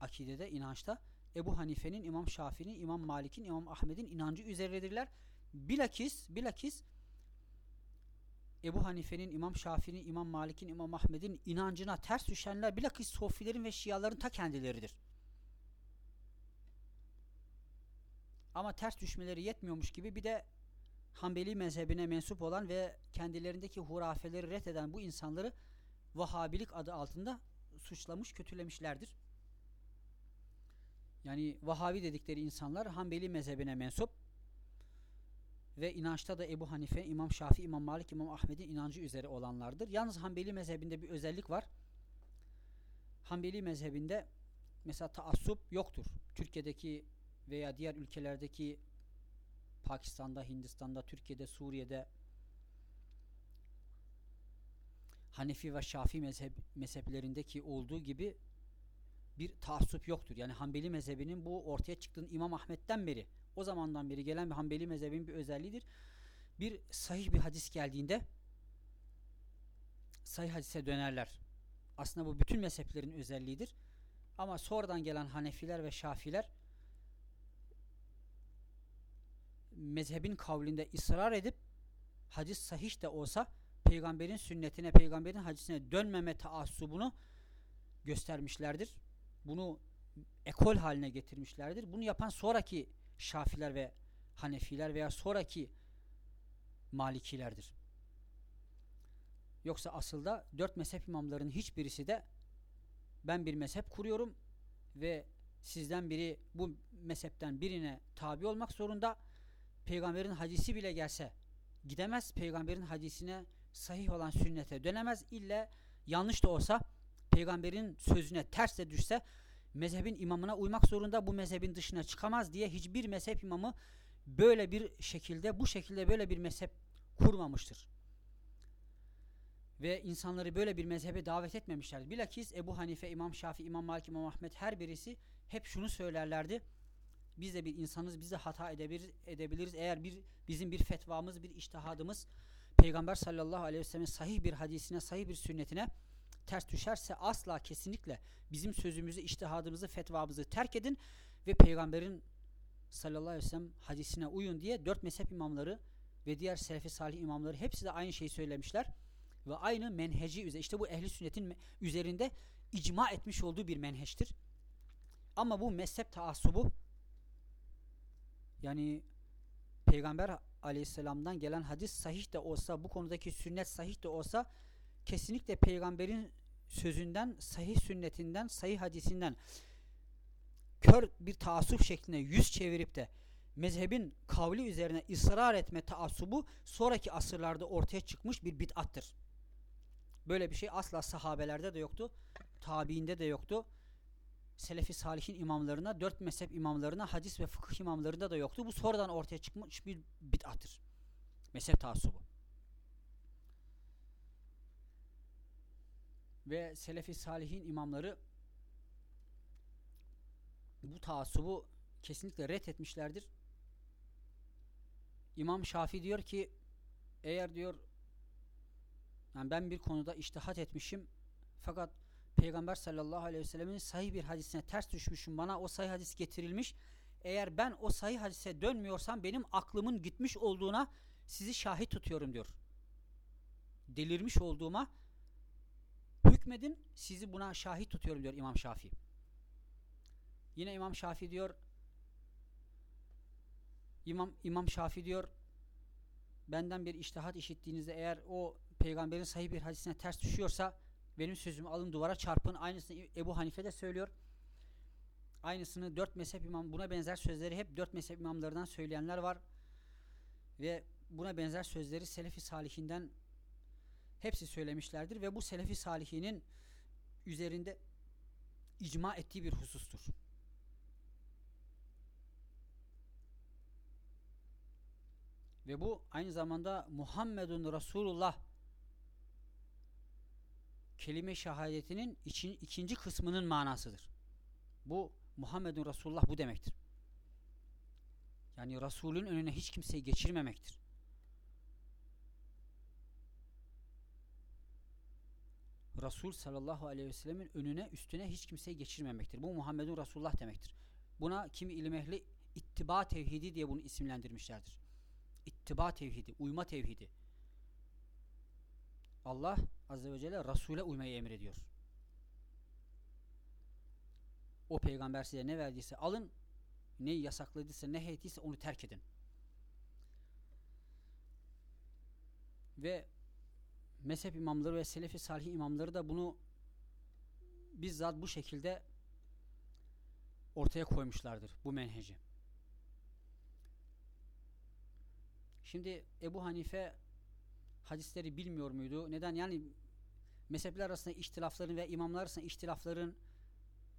Speaker 1: akidede, inançta Ebu Hanife'nin, İmam Şafii'nin, İmam Malik'in, İmam Ahmet'in inancı üzerindedirler. Bilakis, bilakis Ebu Hanife'nin, İmam Şafii'nin, İmam Malik'in, İmam Ahmet'in inancına ters düşenler bilakis Sofilerin ve Şiaların ta kendileridir. Ama ters düşmeleri yetmiyormuş gibi bir de Hanbeli mezhebine mensup olan ve kendilerindeki hurafeleri reddeden bu insanları Vahabilik adı altında suçlamış, kötülemişlerdir. Yani Vahabi dedikleri insanlar Hanbeli mezhebine mensup ve inançta da Ebu Hanife, İmam Şafii, İmam Malik, İmam Ahmet'in inancı üzere olanlardır. Yalnız Hanbeli mezhebinde bir özellik var. Hanbeli mezhebinde mesela taassup yoktur. Türkiye'deki veya diğer ülkelerdeki Pakistan'da, Hindistan'da, Türkiye'de, Suriye'de Hanefi ve Şafii mezhep, mezheplerindeki olduğu gibi bir taassup yoktur. Yani Hanbeli mezhebinin bu ortaya çıktığın İmam Ahmet'ten beri o zamandan beri gelen bir Hanbeli mezhebinin bir özelliğidir. Bir sahih bir hadis geldiğinde sahih hadise dönerler. Aslında bu bütün mezheplerin özelliğidir. Ama sonradan gelen Hanefiler ve Şafiler mezhebin kavlinde ısrar edip hadis sahih de olsa peygamberin sünnetine, peygamberin hadisine dönmeme taassubunu göstermişlerdir. Bunu ekol haline getirmişlerdir. Bunu yapan sonraki Şafiler ve Hanefiler veya sonraki Malikilerdir. Yoksa asılda dört mezhep imamlarının hiçbirisi de ben bir mezhep kuruyorum ve sizden biri bu mezhepten birine tabi olmak zorunda. Peygamberin hadisi bile gelse gidemez. Peygamberin hadisine sahih olan sünnete dönemez. İlle yanlış da olsa peygamberin sözüne ters de düşse mezhebin imamına uymak zorunda bu mezhebin dışına çıkamaz diye hiçbir mezhep imamı böyle bir şekilde bu şekilde böyle bir mezhep kurmamıştır. Ve insanları böyle bir mezhebe davet etmemişlerdi. Bilakis Ebu Hanife, İmam Şafii, İmam Malik, İmam Ahmet her birisi hep şunu söylerlerdi. Biz de bir insanız, biz de hata edebiliriz. edebiliriz. Eğer bir bizim bir fetvamız, bir iştihadımız Peygamber sallallahu aleyhi ve sellem'in sahih bir hadisine, sahih bir sünnetine ters düşerse asla kesinlikle bizim sözümüzü, iştihadımızı, fetvamızı terk edin ve peygamberin sallallahu aleyhi ve sellem hadisine uyun diye dört mezhep imamları ve diğer selefi salih imamları hepsi de aynı şeyi söylemişler ve aynı menheci üzere işte bu ehli sünnetin üzerinde icma etmiş olduğu bir menheçtir. Ama bu mezhep taassubu yani peygamber aleyhisselamdan gelen hadis sahih de olsa bu konudaki sünnet sahih de olsa kesinlikle peygamberin sözünden, sahih sünnetinden, sahih hadisinden kör bir taassup şeklinde yüz çevirip de mezhebin kavli üzerine ısrar etme taassubu sonraki asırlarda ortaya çıkmış bir bid'attır. Böyle bir şey asla sahabelerde de yoktu, tabiinde de yoktu. Selefi Salihin imamlarına, dört mezhep imamlarına, hadis ve fıkıh imamlarında da yoktu. Bu sonradan ortaya çıkmış bir bid'attır. Mezhep taassubu. Ve Selefi Salihin imamları bu taassubu kesinlikle ret etmişlerdir. İmam Şafii diyor ki eğer diyor yani ben bir konuda iştihat etmişim fakat Peygamber sallallahu aleyhi ve sellemin sahih bir hadisine ters düşmüşüm bana o sahih hadis getirilmiş eğer ben o sahih hadise dönmüyorsam benim aklımın gitmiş olduğuna sizi şahit tutuyorum diyor. Delirmiş olduğuma hükmedin sizi buna şahit tutuyorum diyor İmam Şafii. Yine İmam Şafii diyor İmam, İmam Şafii diyor benden bir iştihat işittiğinizde eğer o peygamberin sahih bir hadisine ters düşüyorsa benim sözümü alın duvara çarpın. Aynısını Ebu Hanife de söylüyor. Aynısını dört mezhep imam buna benzer sözleri hep dört mezhep imamlarından söyleyenler var. Ve buna benzer sözleri Selefi Salihinden hepsi söylemişlerdir ve bu Selefi Salihinin üzerinde icma ettiği bir husustur. Ve bu aynı zamanda Muhammedun Resulullah kelime şehadetinin için, ikinci kısmının manasıdır. Bu Muhammedun Resulullah bu demektir. Yani Resulün önüne hiç kimseyi geçirmemektir. Resul sallallahu aleyhi ve sellemin önüne üstüne hiç kimseyi geçirmemektir. Bu Muhammedun Resulullah demektir. Buna kimi ilim ehli ittiba tevhidi diye bunu isimlendirmişlerdir. İttiba tevhidi, uyma tevhidi. Allah azze ve celle Resul'e uymayı emrediyor. O peygamber size ne verdiyse alın, ne yasakladıysa, ne heytiyse onu terk edin. Ve mezhep imamları ve selefi salih imamları da bunu bizzat bu şekilde ortaya koymuşlardır bu menheci. Şimdi Ebu Hanife hadisleri bilmiyor muydu? Neden? Yani mezhepler arasında ihtilafların ve imamlar arasında ihtilafların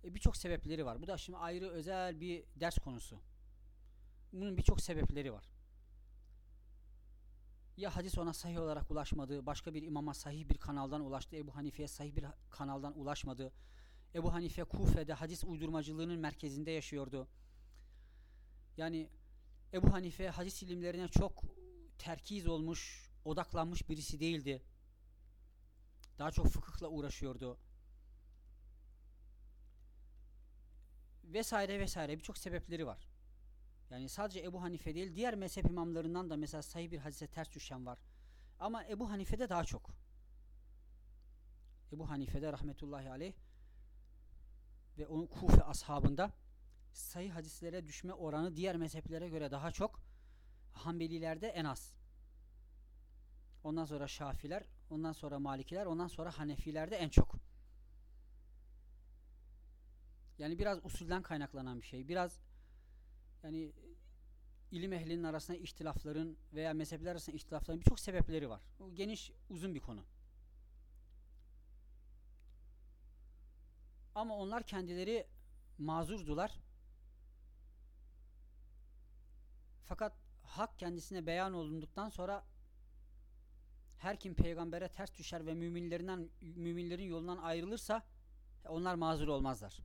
Speaker 1: e, birçok sebepleri var. Bu da şimdi ayrı özel bir ders konusu. Bunun birçok sebepleri var. Ya hadis ona sahih olarak ulaşmadı, başka bir imama sahih bir kanaldan ulaştı, Ebu Hanife'ye sahih bir kanaldan ulaşmadı. Ebu Hanife Kufe'de hadis uydurmacılığının merkezinde yaşıyordu. Yani Ebu Hanife hadis ilimlerine çok terkiz olmuş, odaklanmış birisi değildi. Daha çok fıkıhla uğraşıyordu. Vesaire vesaire birçok sebepleri var. Yani sadece Ebu Hanife değil diğer mezhep imamlarından da mesela sahih bir hadise ters düşen var. Ama Ebu Hanife'de daha çok. Ebu Hanife'de rahmetullahi aleyh ve onun Kufe ashabında sahih hadislere düşme oranı diğer mezheplere göre daha çok. Hanbelilerde en az. Ondan sonra Şafiler, ondan sonra Malikiler, ondan sonra Hanefilerde en çok. Yani biraz usulden kaynaklanan bir şey. Biraz yani ilim ehlinin arasında ihtilafların veya mezhepler arasında ihtilafların birçok sebepleri var. Bu geniş, uzun bir konu. Ama onlar kendileri mazurdular. Fakat hak kendisine beyan olunduktan sonra her kim peygambere ters düşer ve müminlerinden müminlerin yolundan ayrılırsa onlar mazur olmazlar.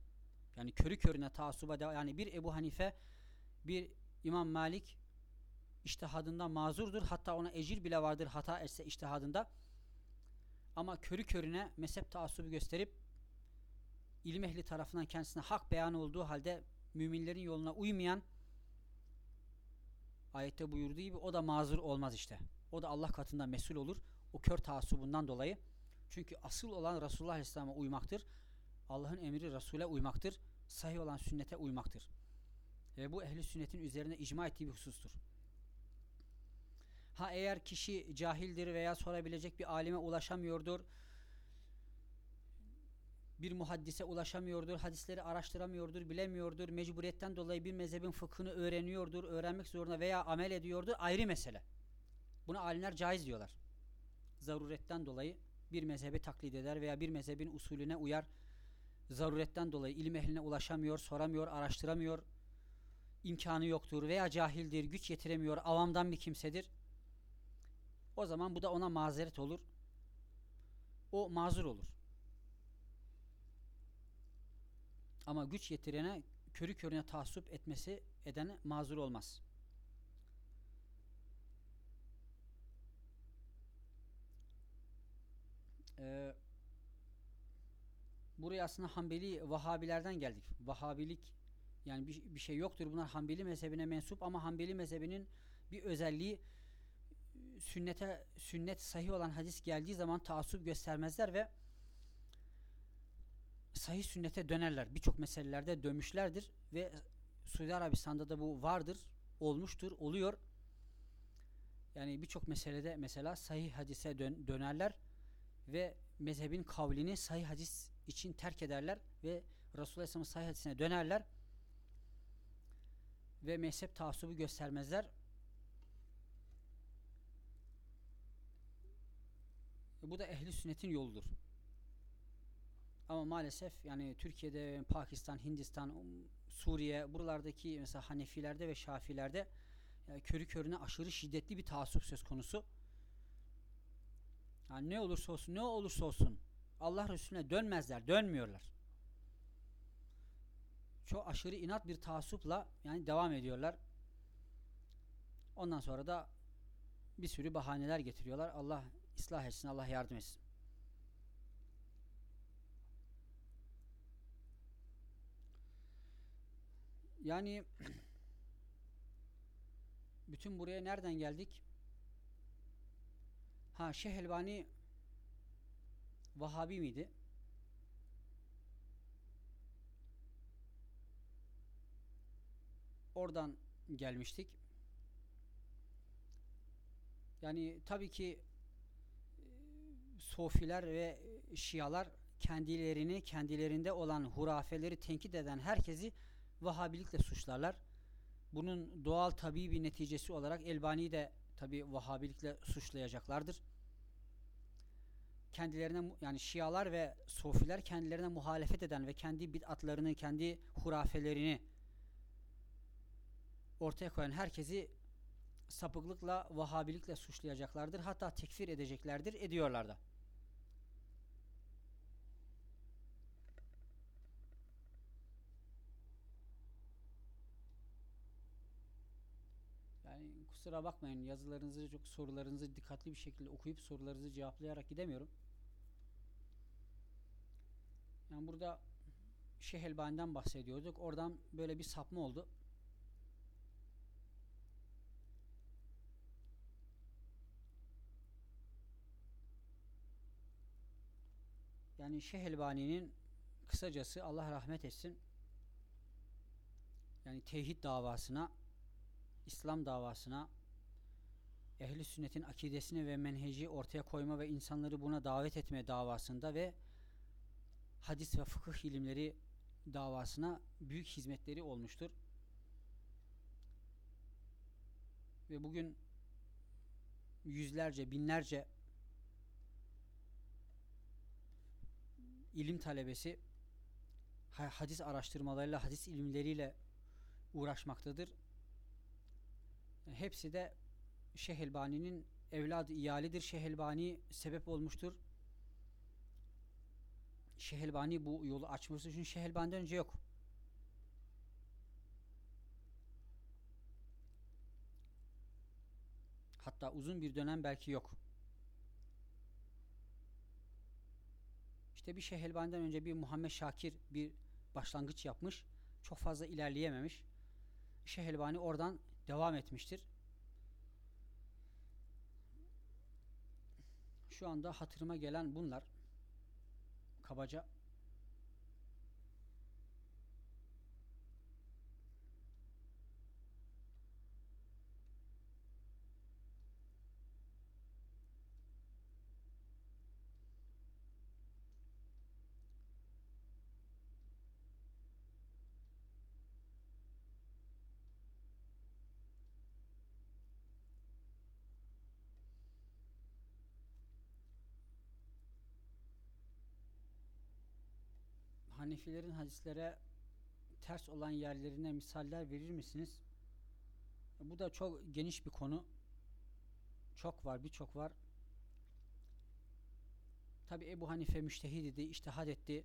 Speaker 1: Yani körü körüne taassuba yani bir Ebu Hanife bir İmam Malik iştihadında mazurdur. Hatta ona ecir bile vardır hata etse iştihadında. Ama körü körüne mezhep taassubu gösterip ilim ehli tarafından kendisine hak beyan olduğu halde müminlerin yoluna uymayan ayette buyurduğu gibi o da mazur olmaz işte. O da Allah katında mesul olur. O kör taassubundan dolayı. Çünkü asıl olan Resulullah Aleyhisselam'a uymaktır. Allah'ın emri Resul'e uymaktır. Sahih olan sünnete uymaktır. Ve bu ehli sünnetin üzerine icma ettiği bir husustur. Ha eğer kişi cahildir veya sorabilecek bir alime ulaşamıyordur, bir muhaddise ulaşamıyordur, hadisleri araştıramıyordur, bilemiyordur, mecburiyetten dolayı bir mezhebin fıkhını öğreniyordur, öğrenmek zorunda veya amel ediyordur, ayrı mesele. Buna alimler caiz diyorlar. Zaruretten dolayı bir mezhebi taklit eder veya bir mezhebin usulüne uyar, zaruretten dolayı ilim ehline ulaşamıyor, soramıyor, araştıramıyor, imkanı yoktur veya cahildir, güç yetiremiyor, avamdan bir kimsedir. O zaman bu da ona mazeret olur. O mazur olur. Ama güç yetirene körü körüne taassup etmesi edene mazur olmaz. Ee, buraya aslında Hanbeli Vahabilerden geldik. Vahabilik yani bir, bir şey yoktur. Bunlar Hanbeli mezhebine mensup ama Hanbeli mezhebinin bir özelliği sünnete sünnet sahih olan hadis geldiği zaman taassup göstermezler ve sahih sünnete dönerler. Birçok meselelerde dönmüşlerdir ve Suudi Arabistan'da da bu vardır, olmuştur, oluyor. Yani birçok meselede mesela sahih hadise dön dönerler ve mezhebin kavlini sahih hadis için terk ederler ve Resulullah Aleyhisselam'ın sahih hadisine dönerler ve mezhep taassubu göstermezler. Bu da ehli sünnetin yoludur. Ama maalesef yani Türkiye'de, Pakistan, Hindistan, Suriye buralardaki mesela Hanefilerde ve Şafilerde yani körü körüne aşırı şiddetli bir taassup söz konusu. Yani ne olursa olsun, ne olursa olsun Allah Resulüne dönmezler, dönmüyorlar çok aşırı inat bir taassupla yani devam ediyorlar. Ondan sonra da bir sürü bahaneler getiriyorlar. Allah ıslah etsin, Allah yardım etsin. Yani bütün buraya nereden geldik? Ha Şeyh Elbani Vahabi miydi? Oradan gelmiştik. Yani tabii ki e, Sofiler ve Şialar kendilerini kendilerinde olan hurafeleri tenkit eden herkesi Vahabilikle suçlarlar. Bunun doğal tabii bir neticesi olarak Elbani'yi de tabi Vahabilikle suçlayacaklardır. Kendilerine yani Şialar ve Sofiler kendilerine muhalefet eden ve kendi bid'atlarını, kendi hurafelerini ortaya koyan herkesi sapıklıkla, Vahabilikle suçlayacaklardır. Hatta tekfir edeceklerdir, ediyorlar da. Yani kusura bakmayın yazılarınızı çok sorularınızı dikkatli bir şekilde okuyup sorularınızı cevaplayarak gidemiyorum. Yani burada Şeyh Elbani'den bahsediyorduk. Oradan böyle bir sapma oldu. Yani Şeyh Elbani'nin kısacası Allah rahmet etsin yani tevhid davasına İslam davasına ehli sünnetin akidesini ve menheci ortaya koyma ve insanları buna davet etme davasında ve hadis ve fıkıh ilimleri davasına büyük hizmetleri olmuştur. Ve bugün yüzlerce, binlerce ilim talebesi hadis araştırmalarıyla, hadis ilimleriyle uğraşmaktadır. Hepsi de Şehelbani'nin evladı iyalidir. Şehelbani sebep olmuştur. Şehelbani bu yolu açması için Şehelbani'den önce yok. Hatta uzun bir dönem belki yok. İşte bir Şehelbani'den önce bir Muhammed Şakir bir başlangıç yapmış. Çok fazla ilerleyememiş. Şehelbani oradan devam etmiştir. Şu anda hatırıma gelen bunlar. Kabaca Hanefilerin hadislere ters olan yerlerine misaller verir misiniz? Bu da çok geniş bir konu. Çok var, birçok var. Tabi Ebu Hanife müştehid idi, iştihad etti.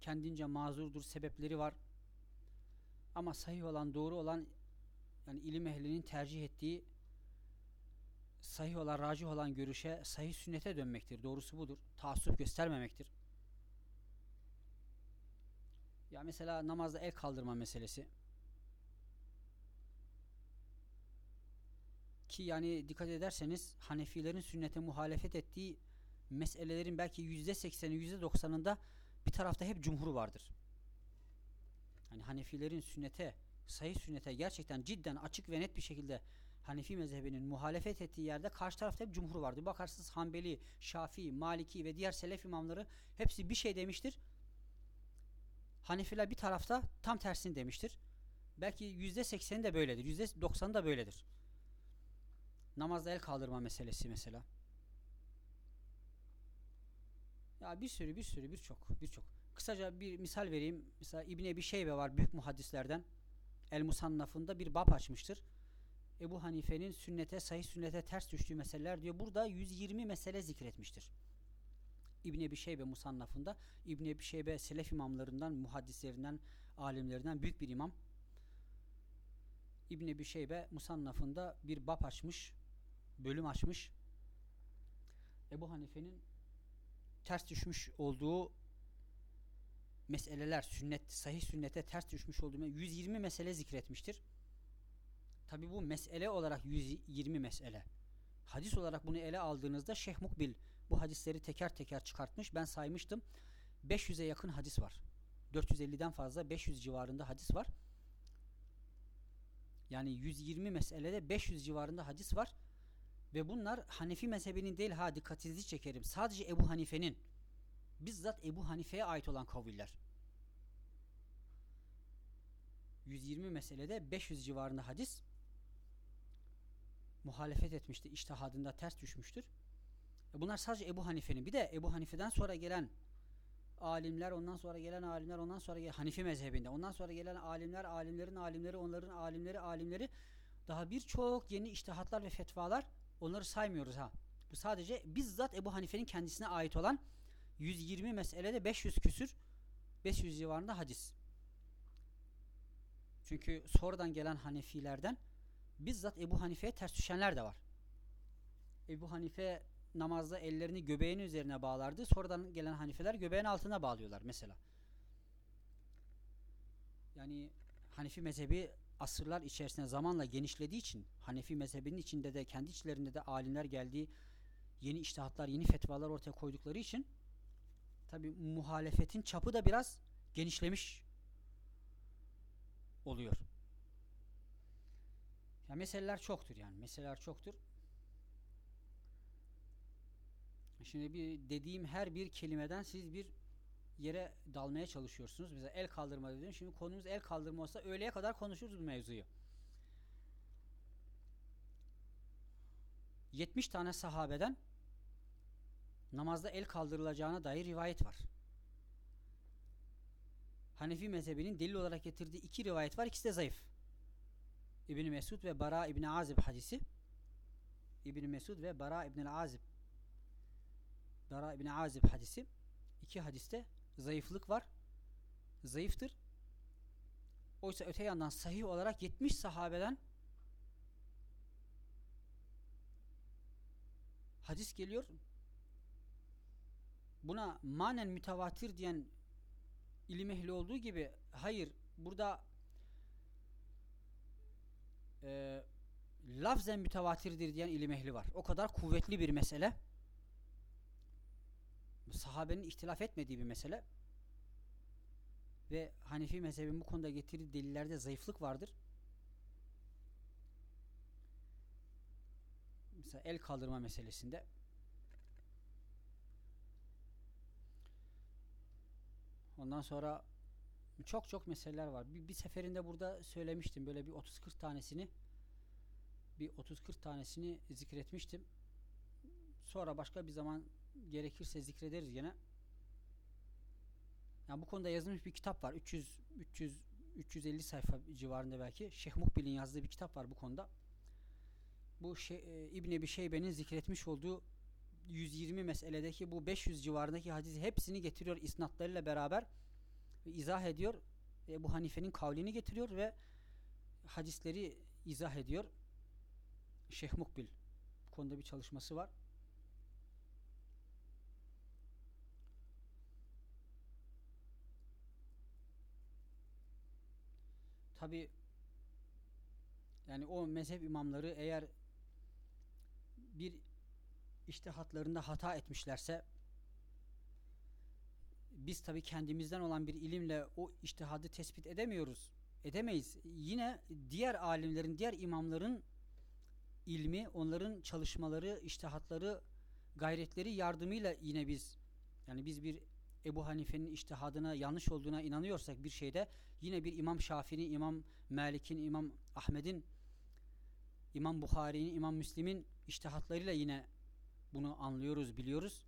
Speaker 1: Kendince mazurdur, sebepleri var. Ama sahih olan, doğru olan yani ilim ehlinin tercih ettiği sahih olan, racih olan görüşe, sahih sünnete dönmektir. Doğrusu budur. Taassup göstermemektir. Ya mesela namazda el kaldırma meselesi. Ki yani dikkat ederseniz Hanefilerin sünnete muhalefet ettiği meselelerin belki yüzde sekseni, yüzde doksanında bir tarafta hep cumhur vardır. Hani Hanefilerin sünnete, sahih sünnete gerçekten cidden açık ve net bir şekilde Hanefi mezhebinin muhalefet ettiği yerde karşı tarafta hep cumhur vardır. Bakarsınız Hanbeli, Şafii, Maliki ve diğer selef imamları hepsi bir şey demiştir. Hanefiler bir tarafta tam tersini demiştir. Belki yüzde sekseni de böyledir. Yüzde doksanı da böyledir. Namazda el kaldırma meselesi mesela. Ya bir sürü bir sürü birçok birçok. Kısaca bir misal vereyim. Mesela İbn Ebi Şeybe var büyük muhaddislerden. El Musannaf'ında bir bab açmıştır. Ebu Hanife'nin sünnete, sahih sünnete ters düştüğü meseleler diyor. Burada 120 mesele zikretmiştir. İbn Ebi Şeybe musannafında İbn Ebi Şeybe selef imamlarından, muhaddislerinden, alimlerinden büyük bir imam. İbn Ebi Şeybe musannafında bir bab açmış, bölüm açmış. Ebu Hanife'nin ters düşmüş olduğu meseleler sünnet sahih sünnete ters düşmüş olduğunu 120 mesele zikretmiştir. Tabi bu mesele olarak 120 mesele. Hadis olarak bunu ele aldığınızda Şeyh Mukbil bu hadisleri teker teker çıkartmış. Ben saymıştım. 500'e yakın hadis var. 450'den fazla 500 civarında hadis var. Yani 120 meselede 500 civarında hadis var. Ve bunlar Hanefi mezhebinin değil ha dikkatinizi çekerim. Sadece Ebu Hanife'nin bizzat Ebu Hanife'ye ait olan kaviller. 120 meselede 500 civarında hadis muhalefet etmişti. İçtihadında ters düşmüştür. E bunlar sadece Ebu Hanife'nin. Bir de Ebu Hanife'den sonra gelen alimler, ondan sonra gelen alimler, ondan sonra gelen Hanifi mezhebinde, ondan sonra gelen alimler, alimlerin alimleri, onların alimleri, alimleri daha birçok yeni iştihatlar ve fetvalar onları saymıyoruz ha. Bu sadece bizzat Ebu Hanife'nin kendisine ait olan 120 meselede 500 küsür 500 civarında hadis. Çünkü sonradan gelen Hanefilerden bizzat Ebu Hanife'ye ters düşenler de var. Ebu Hanife namazda ellerini göbeğin üzerine bağlardı. Sonradan gelen Hanifeler göbeğin altına bağlıyorlar mesela. Yani Hanefi mezhebi asırlar içerisinde zamanla genişlediği için Hanefi mezhebinin içinde de kendi içlerinde de alimler geldiği yeni iştihatlar, yeni fetvalar ortaya koydukları için tabi muhalefetin çapı da biraz genişlemiş oluyor. Ya meseleler çoktur yani. Meseleler çoktur. Şimdi bir dediğim her bir kelimeden siz bir yere dalmaya çalışıyorsunuz. Mesela el kaldırma dedim. Şimdi konumuz el kaldırma olsa öğleye kadar konuşuruz bu mevzuyu. 70 tane sahabeden namazda el kaldırılacağına dair rivayet var. Hanefi mezhebinin delil olarak getirdiği iki rivayet var. İkisi de zayıf. İbn Mesud ve Bara İbn Azib hadisi. İbn Mesud ve Bara İbn Azib Bara İbn Azib hadisi. İki hadiste zayıflık var. Zayıftır. Oysa öte yandan sahih olarak 70 sahabeden hadis geliyor. Buna manen mütevatir diyen ilim ehli olduğu gibi hayır burada e, lafzen mütevatirdir diyen ilim ehli var. O kadar kuvvetli bir mesele. Sahabenin ihtilaf etmediği bir mesele. Ve Hanefi mezhebin bu konuda getirdiği delillerde zayıflık vardır. Mesela el kaldırma meselesinde Ondan sonra çok çok meseleler var. Bir, bir seferinde burada söylemiştim. Böyle bir 30-40 tanesini bir 30-40 tanesini zikretmiştim. Sonra başka bir zaman gerekirse zikrederiz yine. Yani bu konuda yazılmış bir kitap var. 300 300 350 sayfa civarında belki. Şeyh Mukbil'in yazdığı bir kitap var bu konuda. Bu şey, e, İbn Ebi Şeybe'nin zikretmiş olduğu 120 meseledeki bu 500 civarındaki hadisi hepsini getiriyor isnatlarıyla beraber ve izah ediyor. ve bu Hanife'nin kavlini getiriyor ve hadisleri izah ediyor. Şeyh Mukbil konuda bir çalışması var. Tabi yani o mezhep imamları eğer bir iştihatlarında hata etmişlerse biz tabi kendimizden olan bir ilimle o iştihadı tespit edemiyoruz. Edemeyiz. Yine diğer alimlerin, diğer imamların ilmi, onların çalışmaları, iştihatları, gayretleri yardımıyla yine biz yani biz bir Ebu Hanife'nin iştihadına yanlış olduğuna inanıyorsak bir şeyde yine bir İmam Şafii'nin, İmam Malik'in, İmam Ahmed'in, İmam Bukhari'nin, İmam Müslim'in iştihatlarıyla yine bunu anlıyoruz, biliyoruz.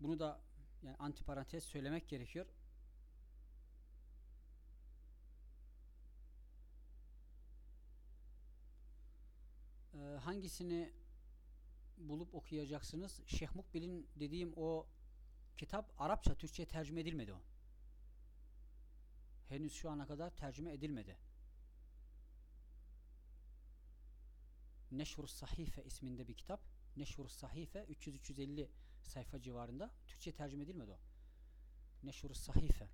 Speaker 1: Bunu da yani antiparantez söylemek gerekiyor. Ee, hangisini bulup okuyacaksınız? Şeyh Mukbil'in dediğim o kitap Arapça, Türkçe tercüme edilmedi o. Henüz şu ana kadar tercüme edilmedi. Neşrus Sahife isminde bir kitap. Neşhur Sahife 300-350 sayfa civarında. Türkçe tercüme edilmedi o. Neşhur Sahife.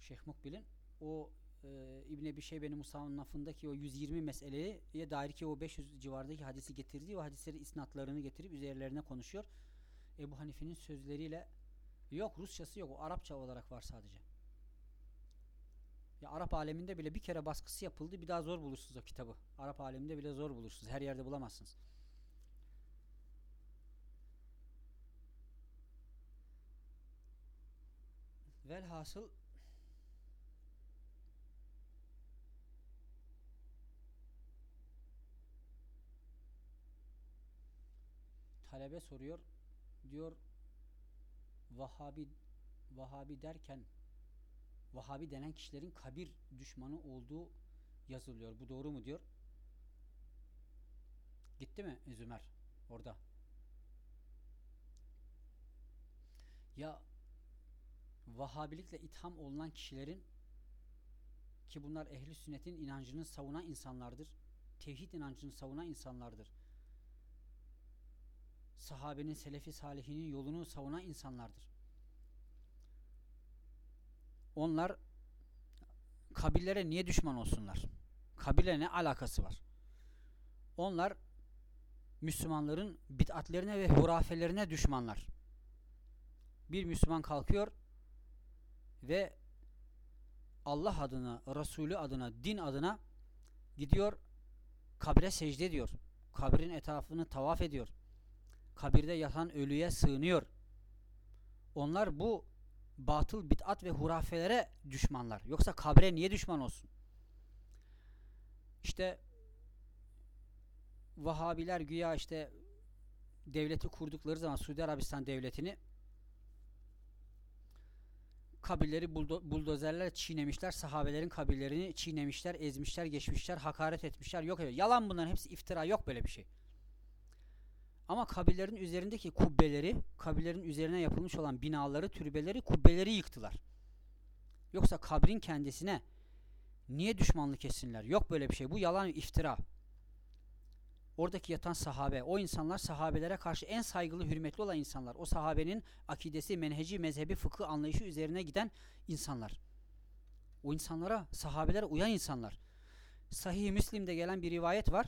Speaker 1: Şeyh Mukbil'in o e, İbn Ebi Şeybe'nin Musannafındaki o 120 meseleye dair ki o 500 civardaki hadisi getirdiği o hadisleri isnatlarını getirip üzerlerine konuşuyor. Ebu Hanife'nin sözleriyle yok Rusçası yok o Arapça olarak var sadece. Ya Arap aleminde bile bir kere baskısı yapıldı bir daha zor bulursunuz o kitabı. Arap aleminde bile zor bulursunuz. Her yerde bulamazsınız. Velhasıl talebe soruyor. Diyor Vahabi Vahabi derken Vahabi denen kişilerin kabir düşmanı olduğu yazılıyor. Bu doğru mu diyor. Gitti mi Zümer orada? Ya Vahabilikle itham olunan kişilerin ki bunlar ehli sünnetin inancını savunan insanlardır. Tevhid inancını savunan insanlardır. Sahabenin, selefi salihinin yolunu savunan insanlardır. Onlar kabirlere niye düşman olsunlar? Kabile ne alakası var? Onlar Müslümanların bid'atlerine ve hurafelerine düşmanlar. Bir Müslüman kalkıyor ve Allah adına, Resulü adına, din adına gidiyor kabre secde ediyor. Kabrin etrafını tavaf ediyor. Kabirde yatan ölüye sığınıyor. Onlar bu batıl bid'at ve hurafelere düşmanlar. Yoksa kabre niye düşman olsun? İşte Vahabiler güya işte devleti kurdukları zaman Suudi Arabistan devletini kabirleri buldo buldozerler çiğnemişler. Sahabelerin kabirlerini çiğnemişler, ezmişler, geçmişler, hakaret etmişler. Yok öyle. Yalan bunların hepsi iftira. Yok böyle bir şey. Ama kabirlerin üzerindeki kubbeleri, kabirlerin üzerine yapılmış olan binaları, türbeleri, kubbeleri yıktılar. Yoksa kabrin kendisine niye düşmanlık etsinler? Yok böyle bir şey. Bu yalan iftira. Oradaki yatan sahabe, o insanlar sahabelere karşı en saygılı, hürmetli olan insanlar. O sahabenin akidesi, menheci, mezhebi, fıkıh anlayışı üzerine giden insanlar. O insanlara, sahabelere uyan insanlar. Sahih-i Müslim'de gelen bir rivayet var.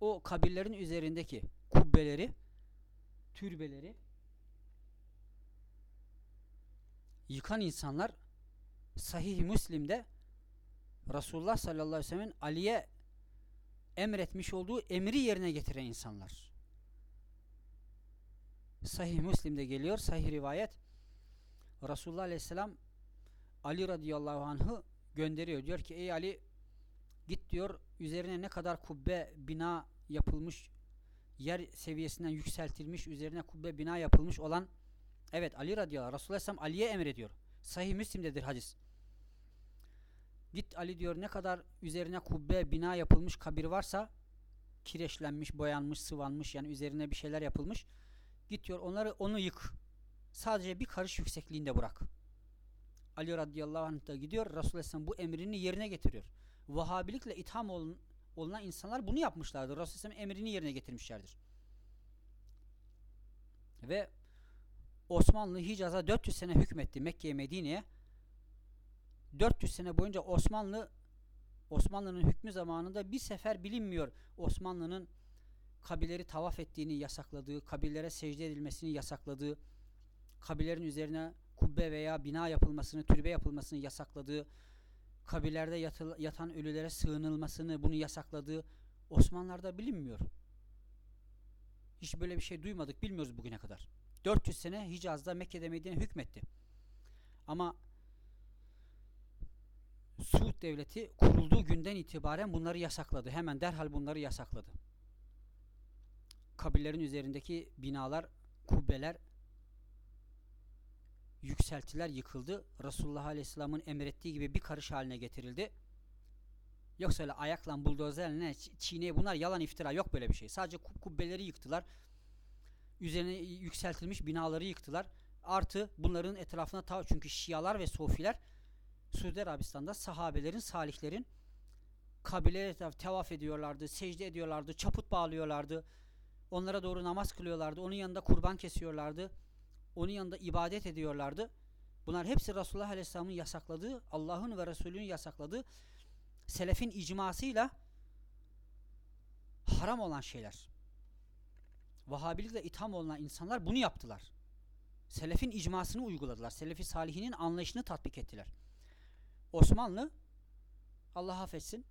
Speaker 1: O kabirlerin üzerindeki kubbeleri, türbeleri yıkan insanlar Sahih-i Müslim'de Resulullah sallallahu aleyhi ve sellem'in Ali'ye emretmiş olduğu emri yerine getiren insanlar. Sahih Müslim'de geliyor. Sahih rivayet. Resulullah Aleyhisselam Ali radıyallahu anh'ı gönderiyor. Diyor ki ey Ali git diyor üzerine ne kadar kubbe bina yapılmış yer seviyesinden yükseltilmiş üzerine kubbe bina yapılmış olan evet Ali radıyallahu anh Resulullah Aleyhisselam Ali'ye emrediyor. Sahih Müslim'dedir hadis. Git Ali diyor ne kadar üzerine kubbe bina yapılmış kabir varsa kireçlenmiş, boyanmış, sıvanmış yani üzerine bir şeyler yapılmış. Git diyor onları onu yık. Sadece bir karış yüksekliğinde bırak. Ali radıyallahu anh da gidiyor. Resulullah bu emrini yerine getiriyor. Vahabilikle itham olun, olunan insanlar bunu yapmışlardır. Resulullah emrini yerine getirmişlerdir. Ve Osmanlı Hicaz'a 400 sene hükmetti Mekke'ye Medine'ye. 400 sene boyunca Osmanlı Osmanlı'nın hükmü zamanında bir sefer bilinmiyor Osmanlı'nın kabileri tavaf ettiğini yasakladığı, kabirlere secde edilmesini yasakladığı, kabirlerin üzerine kubbe veya bina yapılmasını, türbe yapılmasını yasakladığı, kabirlerde yatan ölülere sığınılmasını, bunu yasakladığı Osmanlılar'da bilinmiyor. Hiç böyle bir şey duymadık, bilmiyoruz bugüne kadar. 400 sene Hicaz'da Mekke'de Medine hükmetti. Ama Suud devleti kurulduğu günden itibaren bunları yasakladı. Hemen derhal bunları yasakladı. Kabirlerin üzerindeki binalar, kubbeler yükseltiler yıkıldı. Resulullah Aleyhisselam'ın emrettiği gibi bir karış haline getirildi. Yoksa öyle ayakla buldozerle çiğneye bunlar yalan iftira yok böyle bir şey. Sadece kubbeleri yıktılar. Üzerine yükseltilmiş binaları yıktılar. Artı bunların etrafına ta çünkü Şialar ve Sofiler Suudi Arabistan'da sahabelerin, salihlerin kabileleri tevaf ediyorlardı, secde ediyorlardı, çaput bağlıyorlardı. Onlara doğru namaz kılıyorlardı. Onun yanında kurban kesiyorlardı. Onun yanında ibadet ediyorlardı. Bunlar hepsi Resulullah Aleyhisselam'ın yasakladığı, Allah'ın ve Resulünün yasakladığı, selefin icmasıyla haram olan şeyler. Vahabilikle itham olunan insanlar bunu yaptılar. Selefin icmasını uyguladılar. Selefi salihinin anlayışını tatbik ettiler. Osmanlı Allah affetsin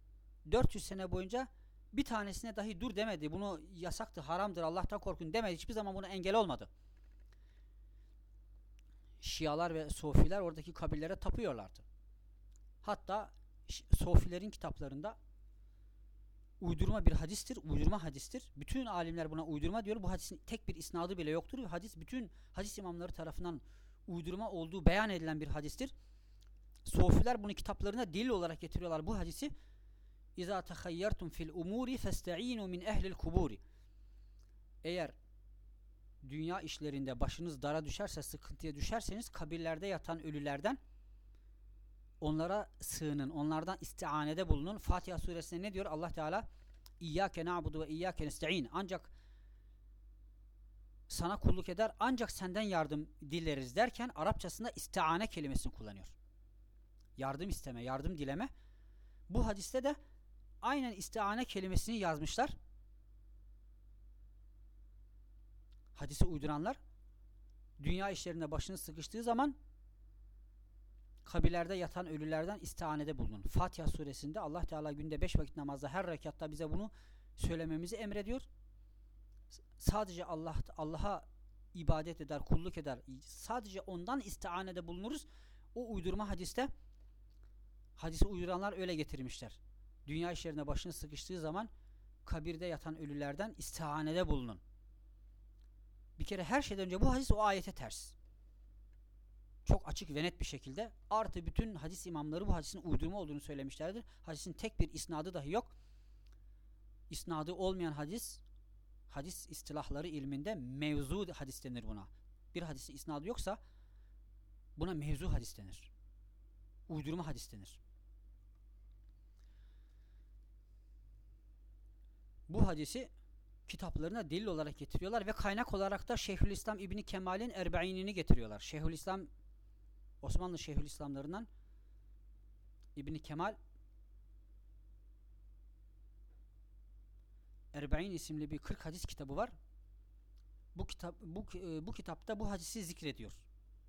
Speaker 1: 400 sene boyunca bir tanesine dahi dur demedi. Bunu yasaktı, haramdır, Allah'tan korkun demedi. Hiçbir zaman buna engel olmadı. Şialar ve Sofiler oradaki kabirlere tapıyorlardı. Hatta Sofilerin kitaplarında uydurma bir hadistir, uydurma hadistir. Bütün alimler buna uydurma diyor. Bu hadisin tek bir isnadı bile yoktur. Hadis bütün hadis imamları tarafından uydurma olduğu beyan edilen bir hadistir. Sofiler bunu kitaplarına delil olarak getiriyorlar bu hadisi. İza tahayyertum fil umuri festa'inu min ehlil kuburi. Eğer dünya işlerinde başınız dara düşerse, sıkıntıya düşerseniz kabirlerde yatan ölülerden onlara sığının, onlardan istianede bulunun. Fatiha suresinde ne diyor? Allah Teala İyyâke na'budu ve iyyâke nesta'in. Ancak sana kulluk eder ancak senden yardım dileriz derken Arapçasında istiane kelimesini kullanıyor. Yardım isteme, yardım dileme. Bu hadiste de aynen istiane kelimesini yazmışlar. Hadisi uyduranlar dünya işlerinde başınız sıkıştığı zaman kabirlerde yatan ölülerden istihanede bulunun. Fatiha suresinde Allah Teala günde beş vakit namazda her rekatta bize bunu söylememizi emrediyor. Sadece Allah Allah'a ibadet eder, kulluk eder. Sadece ondan istihanede bulunuruz. O uydurma hadiste hadisi uyduranlar öyle getirmişler. Dünya işlerine başını sıkıştığı zaman kabirde yatan ölülerden istihanede bulunun. Bir kere her şeyden önce bu hadis o ayete ters. Çok açık ve net bir şekilde. Artı bütün hadis imamları bu hadisin uydurma olduğunu söylemişlerdir. Hadisin tek bir isnadı dahi yok. İsnadı olmayan hadis, hadis istilahları ilminde mevzu hadis denir buna. Bir hadisin isnadı yoksa buna mevzu hadis denir. Uydurma hadis denir. Bu hadisi kitaplarına delil olarak getiriyorlar ve kaynak olarak da Şeyhülislam İbni Kemal'in Erbe'inini getiriyorlar. Şeyhülislam Osmanlı Şeyhülislamlarından İbni Kemal Erbe'in isimli bir 40 hadis kitabı var. Bu kitap bu bu kitapta bu hadisi zikrediyor.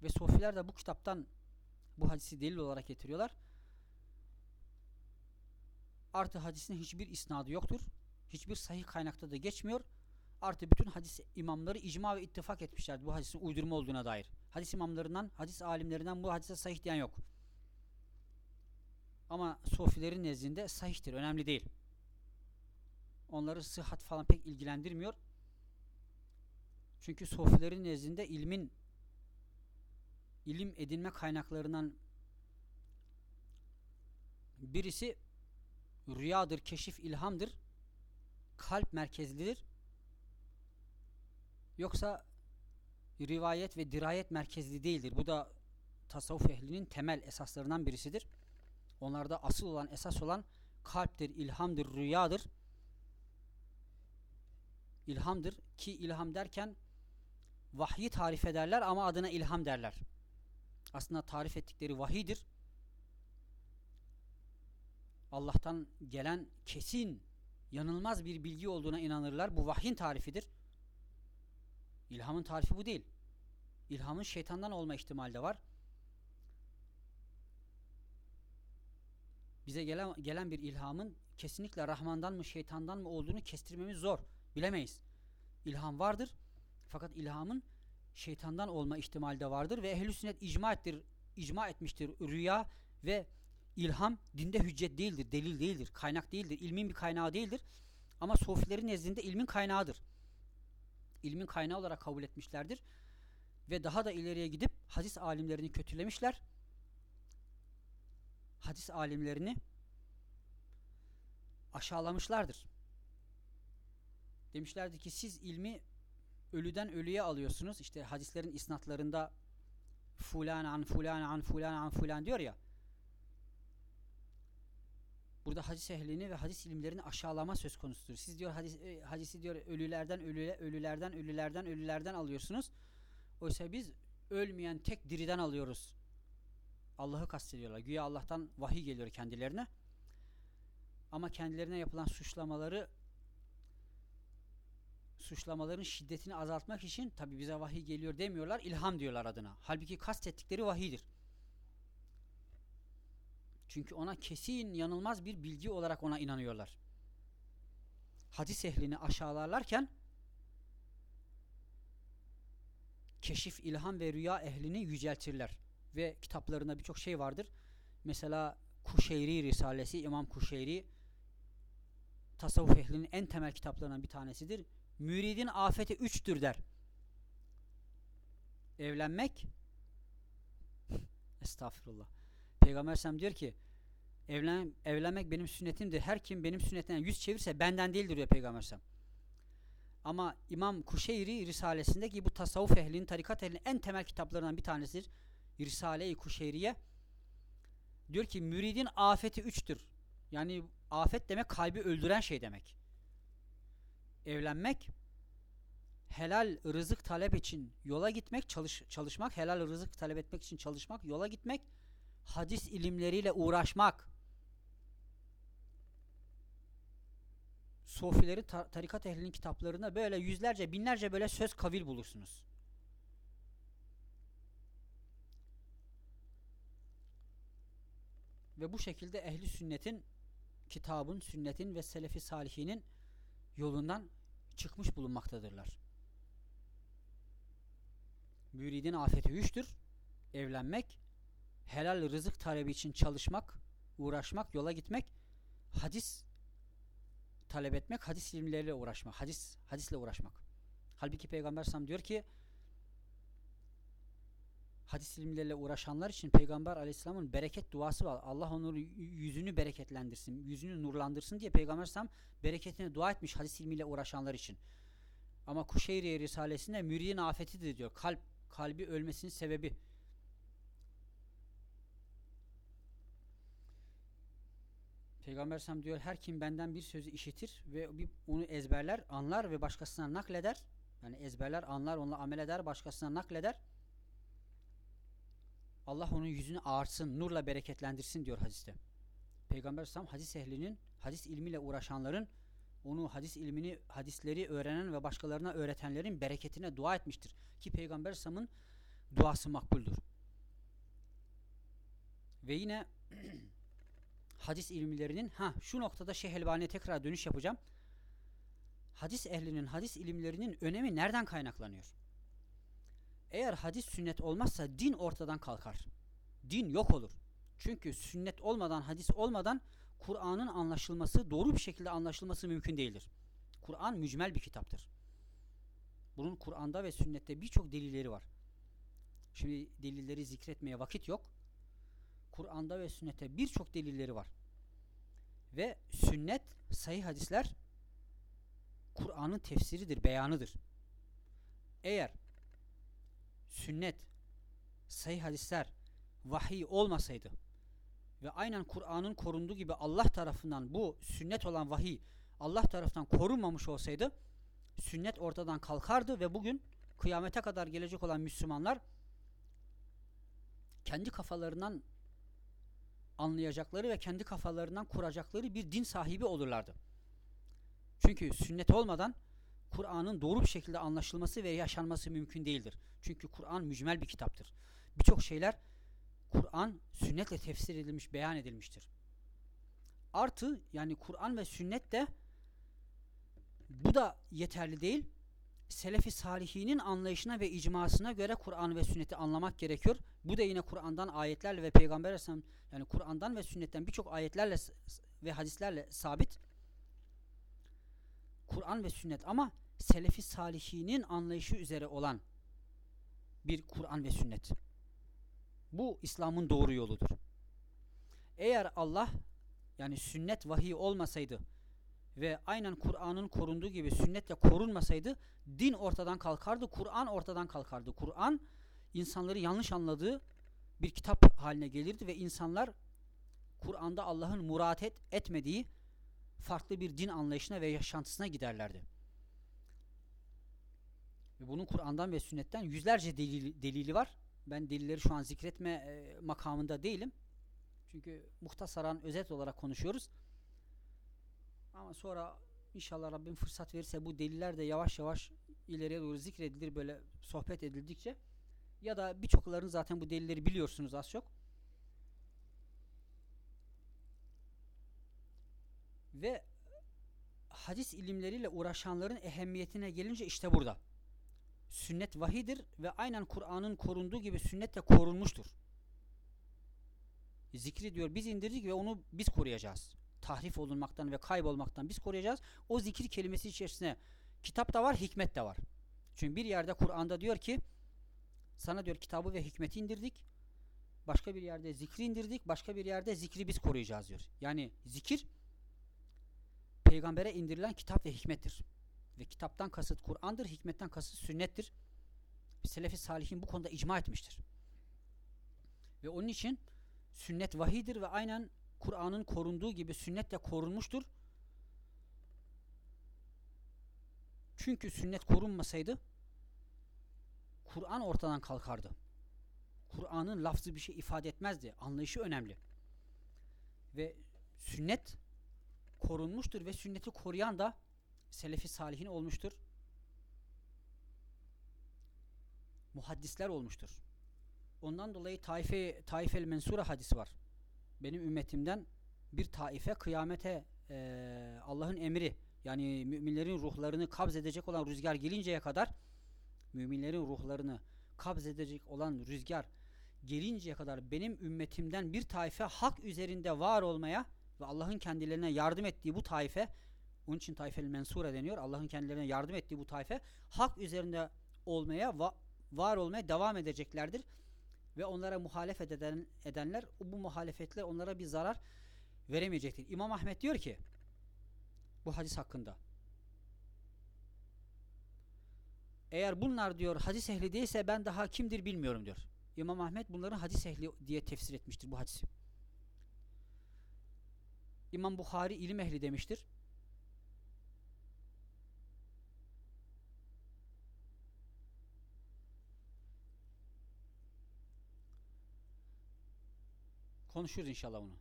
Speaker 1: Ve sofiler de bu kitaptan bu hadisi delil olarak getiriyorlar. Artı hadisin hiçbir isnadı yoktur. Hiçbir sahih kaynakta da geçmiyor. Artı bütün hadis imamları icma ve ittifak etmişler bu hadisin uydurma olduğuna dair. Hadis imamlarından, hadis alimlerinden bu hadise sahih diyen yok. Ama sofilerin nezdinde sahihtir, önemli değil. Onları sıhhat falan pek ilgilendirmiyor. Çünkü sofilerin nezdinde ilmin ilim edinme kaynaklarından birisi rüyadır, keşif, ilhamdır. Kalp merkezlidir. Yoksa rivayet ve dirayet merkezli değildir. Bu da tasavvuf ehlinin temel esaslarından birisidir. Onlarda asıl olan, esas olan kalptir, ilhamdır, rüyadır. İlhamdır ki ilham derken vahyi tarif ederler ama adına ilham derler. Aslında tarif ettikleri vahidir. Allah'tan gelen kesin, yanılmaz bir bilgi olduğuna inanırlar. Bu vahyin tarifidir. İlhamın tarifi bu değil. İlhamın şeytandan olma ihtimali de var. Bize gelen, gelen bir ilhamın kesinlikle Rahman'dan mı şeytandan mı olduğunu kestirmemiz zor. Bilemeyiz. İlham vardır. Fakat ilhamın şeytandan olma ihtimali de vardır ve ehl sünnet icma ettir, icma etmiştir. Rüya ve ilham dinde hüccet değildir, delil değildir, kaynak değildir, ilmin bir kaynağı değildir. Ama sofilerin nezdinde ilmin kaynağıdır ilmin kaynağı olarak kabul etmişlerdir. Ve daha da ileriye gidip hadis alimlerini kötülemişler. Hadis alimlerini aşağılamışlardır. Demişlerdi ki siz ilmi ölüden ölüye alıyorsunuz. İşte hadislerin isnatlarında fulan an fulan an fulan an fulan diyor ya. Burada hadis ehlini ve hadis ilimlerini aşağılama söz konusudur. Siz diyor hadis, e, hadisi diyor ölülerden ölüle, ölülerden ölülerden ölülerden alıyorsunuz. Oysa biz ölmeyen tek diriden alıyoruz. Allah'ı kastediyorlar. Güya Allah'tan vahiy geliyor kendilerine. Ama kendilerine yapılan suçlamaları suçlamaların şiddetini azaltmak için tabi bize vahiy geliyor demiyorlar. ilham diyorlar adına. Halbuki kastettikleri vahiydir. Çünkü ona kesin yanılmaz bir bilgi olarak ona inanıyorlar. Hadis ehlini aşağılarlarken keşif, ilham ve rüya ehlini yüceltirler. Ve kitaplarında birçok şey vardır. Mesela Kuşeyri Risalesi, İmam Kuşeyri tasavvuf ehlinin en temel kitaplarından bir tanesidir. Müridin afeti üçtür der. Evlenmek Estağfurullah. Peygamber Sem diyor ki evlen, evlenmek benim sünnetimdir. Her kim benim sünnetimden yüz çevirse benden değildir diyor Peygamber Sem. Ama İmam Kuşeyri Risalesindeki bu tasavvuf ehlinin, tarikat ehlinin en temel kitaplarından bir tanesidir. Risale-i Kuşeyriye diyor ki müridin afeti üçtür. Yani afet demek kalbi öldüren şey demek. Evlenmek, helal rızık talep için yola gitmek, çalış, çalışmak, helal rızık talep etmek için çalışmak, yola gitmek, hadis ilimleriyle uğraşmak. Sofileri, tar tarikat ehlinin kitaplarında böyle yüzlerce, binlerce böyle söz kavil bulursunuz. Ve bu şekilde ehli sünnetin, kitabın, sünnetin ve selefi salihinin yolundan çıkmış bulunmaktadırlar. Müridin afeti üçtür. Evlenmek, helal rızık talebi için çalışmak, uğraşmak, yola gitmek, hadis talep etmek, hadis ilimleriyle uğraşmak, hadis hadisle uğraşmak. Halbuki Peygamber sam diyor ki hadis ilimleriyle uğraşanlar için Peygamber Aleyhisselam'ın bereket duası var. Allah onun yüzünü bereketlendirsin, yüzünü nurlandırsın diye Peygamber Aleyhisselam bereketine dua etmiş hadis ilmiyle uğraşanlar için. Ama Kuşeyriye Risalesi'nde müridin afetidir diyor. Kalp, kalbi ölmesinin sebebi. Peygamber Aleyhisselam diyor her kim benden bir sözü işitir ve bir, onu ezberler, anlar ve başkasına nakleder. Yani ezberler, anlar, onunla amel eder, başkasına nakleder Allah onun yüzünü ağartsın, nurla bereketlendirsin diyor hadiste. Peygamber Sam hadis ehlinin, hadis ilmiyle uğraşanların, onu hadis ilmini, hadisleri öğrenen ve başkalarına öğretenlerin bereketine dua etmiştir. Ki Peygamber Sam'ın duası makbuldür. Ve yine hadis ilmilerinin, ha şu noktada Şeyh Elbani'ye tekrar dönüş yapacağım. Hadis ehlinin, hadis ilimlerinin önemi nereden kaynaklanıyor? Eğer hadis sünnet olmazsa din ortadan kalkar. Din yok olur. Çünkü sünnet olmadan, hadis olmadan Kur'an'ın anlaşılması, doğru bir şekilde anlaşılması mümkün değildir. Kur'an mücmel bir kitaptır. Bunun Kur'an'da ve sünnette birçok delilleri var. Şimdi delilleri zikretmeye vakit yok. Kur'an'da ve sünnette birçok delilleri var. Ve sünnet, sahih hadisler Kur'an'ın tefsiridir, beyanıdır. Eğer sünnet, sahih hadisler, vahiy olmasaydı ve aynen Kur'an'ın korunduğu gibi Allah tarafından bu sünnet olan vahiy Allah tarafından korunmamış olsaydı sünnet ortadan kalkardı ve bugün kıyamete kadar gelecek olan Müslümanlar kendi kafalarından anlayacakları ve kendi kafalarından kuracakları bir din sahibi olurlardı. Çünkü sünnet olmadan Kur'an'ın doğru bir şekilde anlaşılması ve yaşanması mümkün değildir. Çünkü Kur'an mücmel bir kitaptır. Birçok şeyler Kur'an sünnetle tefsir edilmiş, beyan edilmiştir. Artı yani Kur'an ve sünnet de bu da yeterli değil. Selefi salihinin anlayışına ve icmasına göre Kur'an ve sünneti anlamak gerekiyor. Bu da yine Kur'an'dan ayetlerle ve Peygamber Aleyhisselam yani Kur'an'dan ve sünnetten birçok ayetlerle ve hadislerle sabit. Kur'an ve sünnet ama Selefi salihinin anlayışı üzere olan bir Kur'an ve sünnet. Bu İslam'ın doğru yoludur. Eğer Allah yani sünnet vahiy olmasaydı ve aynen Kur'an'ın korunduğu gibi sünnetle korunmasaydı din ortadan kalkardı, Kur'an ortadan kalkardı. Kur'an insanları yanlış anladığı bir kitap haline gelirdi ve insanlar Kur'an'da Allah'ın murat et, etmediği farklı bir din anlayışına ve yaşantısına giderlerdi. Ve bunun Kur'an'dan ve sünnetten yüzlerce delili, delili var. Ben delilleri şu an zikretme e, makamında değilim. Çünkü muhtasaran özet olarak konuşuyoruz. Ama sonra inşallah Rabbim fırsat verirse bu deliller de yavaş yavaş ileriye doğru zikredilir böyle sohbet edildikçe. Ya da birçokların zaten bu delilleri biliyorsunuz az çok. Ve hadis ilimleriyle uğraşanların ehemmiyetine gelince işte burada. Sünnet vahidir ve aynen Kur'an'ın korunduğu gibi sünnet de korunmuştur. Zikri diyor biz indirdik ve onu biz koruyacağız. Tahrif olunmaktan ve kaybolmaktan biz koruyacağız. O zikir kelimesi içerisine kitap da var, hikmet de var. Çünkü bir yerde Kur'an'da diyor ki sana diyor kitabı ve hikmeti indirdik. Başka bir yerde zikri indirdik. Başka bir yerde zikri biz koruyacağız diyor. Yani zikir peygambere indirilen kitap ve hikmettir. Ve kitaptan kasıt Kur'an'dır, hikmetten kasıt sünnettir. Selefi salihin bu konuda icma etmiştir. Ve onun için sünnet vahidir ve aynen Kur'an'ın korunduğu gibi sünnet de korunmuştur. Çünkü sünnet korunmasaydı Kur'an ortadan kalkardı. Kur'an'ın lafzı bir şey ifade etmezdi. Anlayışı önemli. Ve sünnet korunmuştur ve sünneti koruyan da selefi salihin olmuştur. Muhaddisler olmuştur. Ondan dolayı taife taifel mensura hadisi var. Benim ümmetimden bir taife kıyamete e, Allah'ın emri yani müminlerin ruhlarını kabz edecek olan rüzgar gelinceye kadar müminlerin ruhlarını kabz edecek olan rüzgar gelinceye kadar benim ümmetimden bir taife hak üzerinde var olmaya ve Allah'ın kendilerine yardım ettiği bu taife onun için taifel mensure deniyor. Allah'ın kendilerine yardım ettiği bu taife hak üzerinde olmaya va var olmaya devam edeceklerdir. Ve onlara muhalefet eden, edenler bu muhalefetle onlara bir zarar veremeyecektir. İmam Ahmet diyor ki bu hadis hakkında eğer bunlar diyor hadis ehli değilse ben daha kimdir bilmiyorum diyor. İmam Ahmet bunların hadis ehli diye tefsir etmiştir bu hadisi. İmam Bukhari ilim ehli demiştir. Konuşuruz inşallah bunu.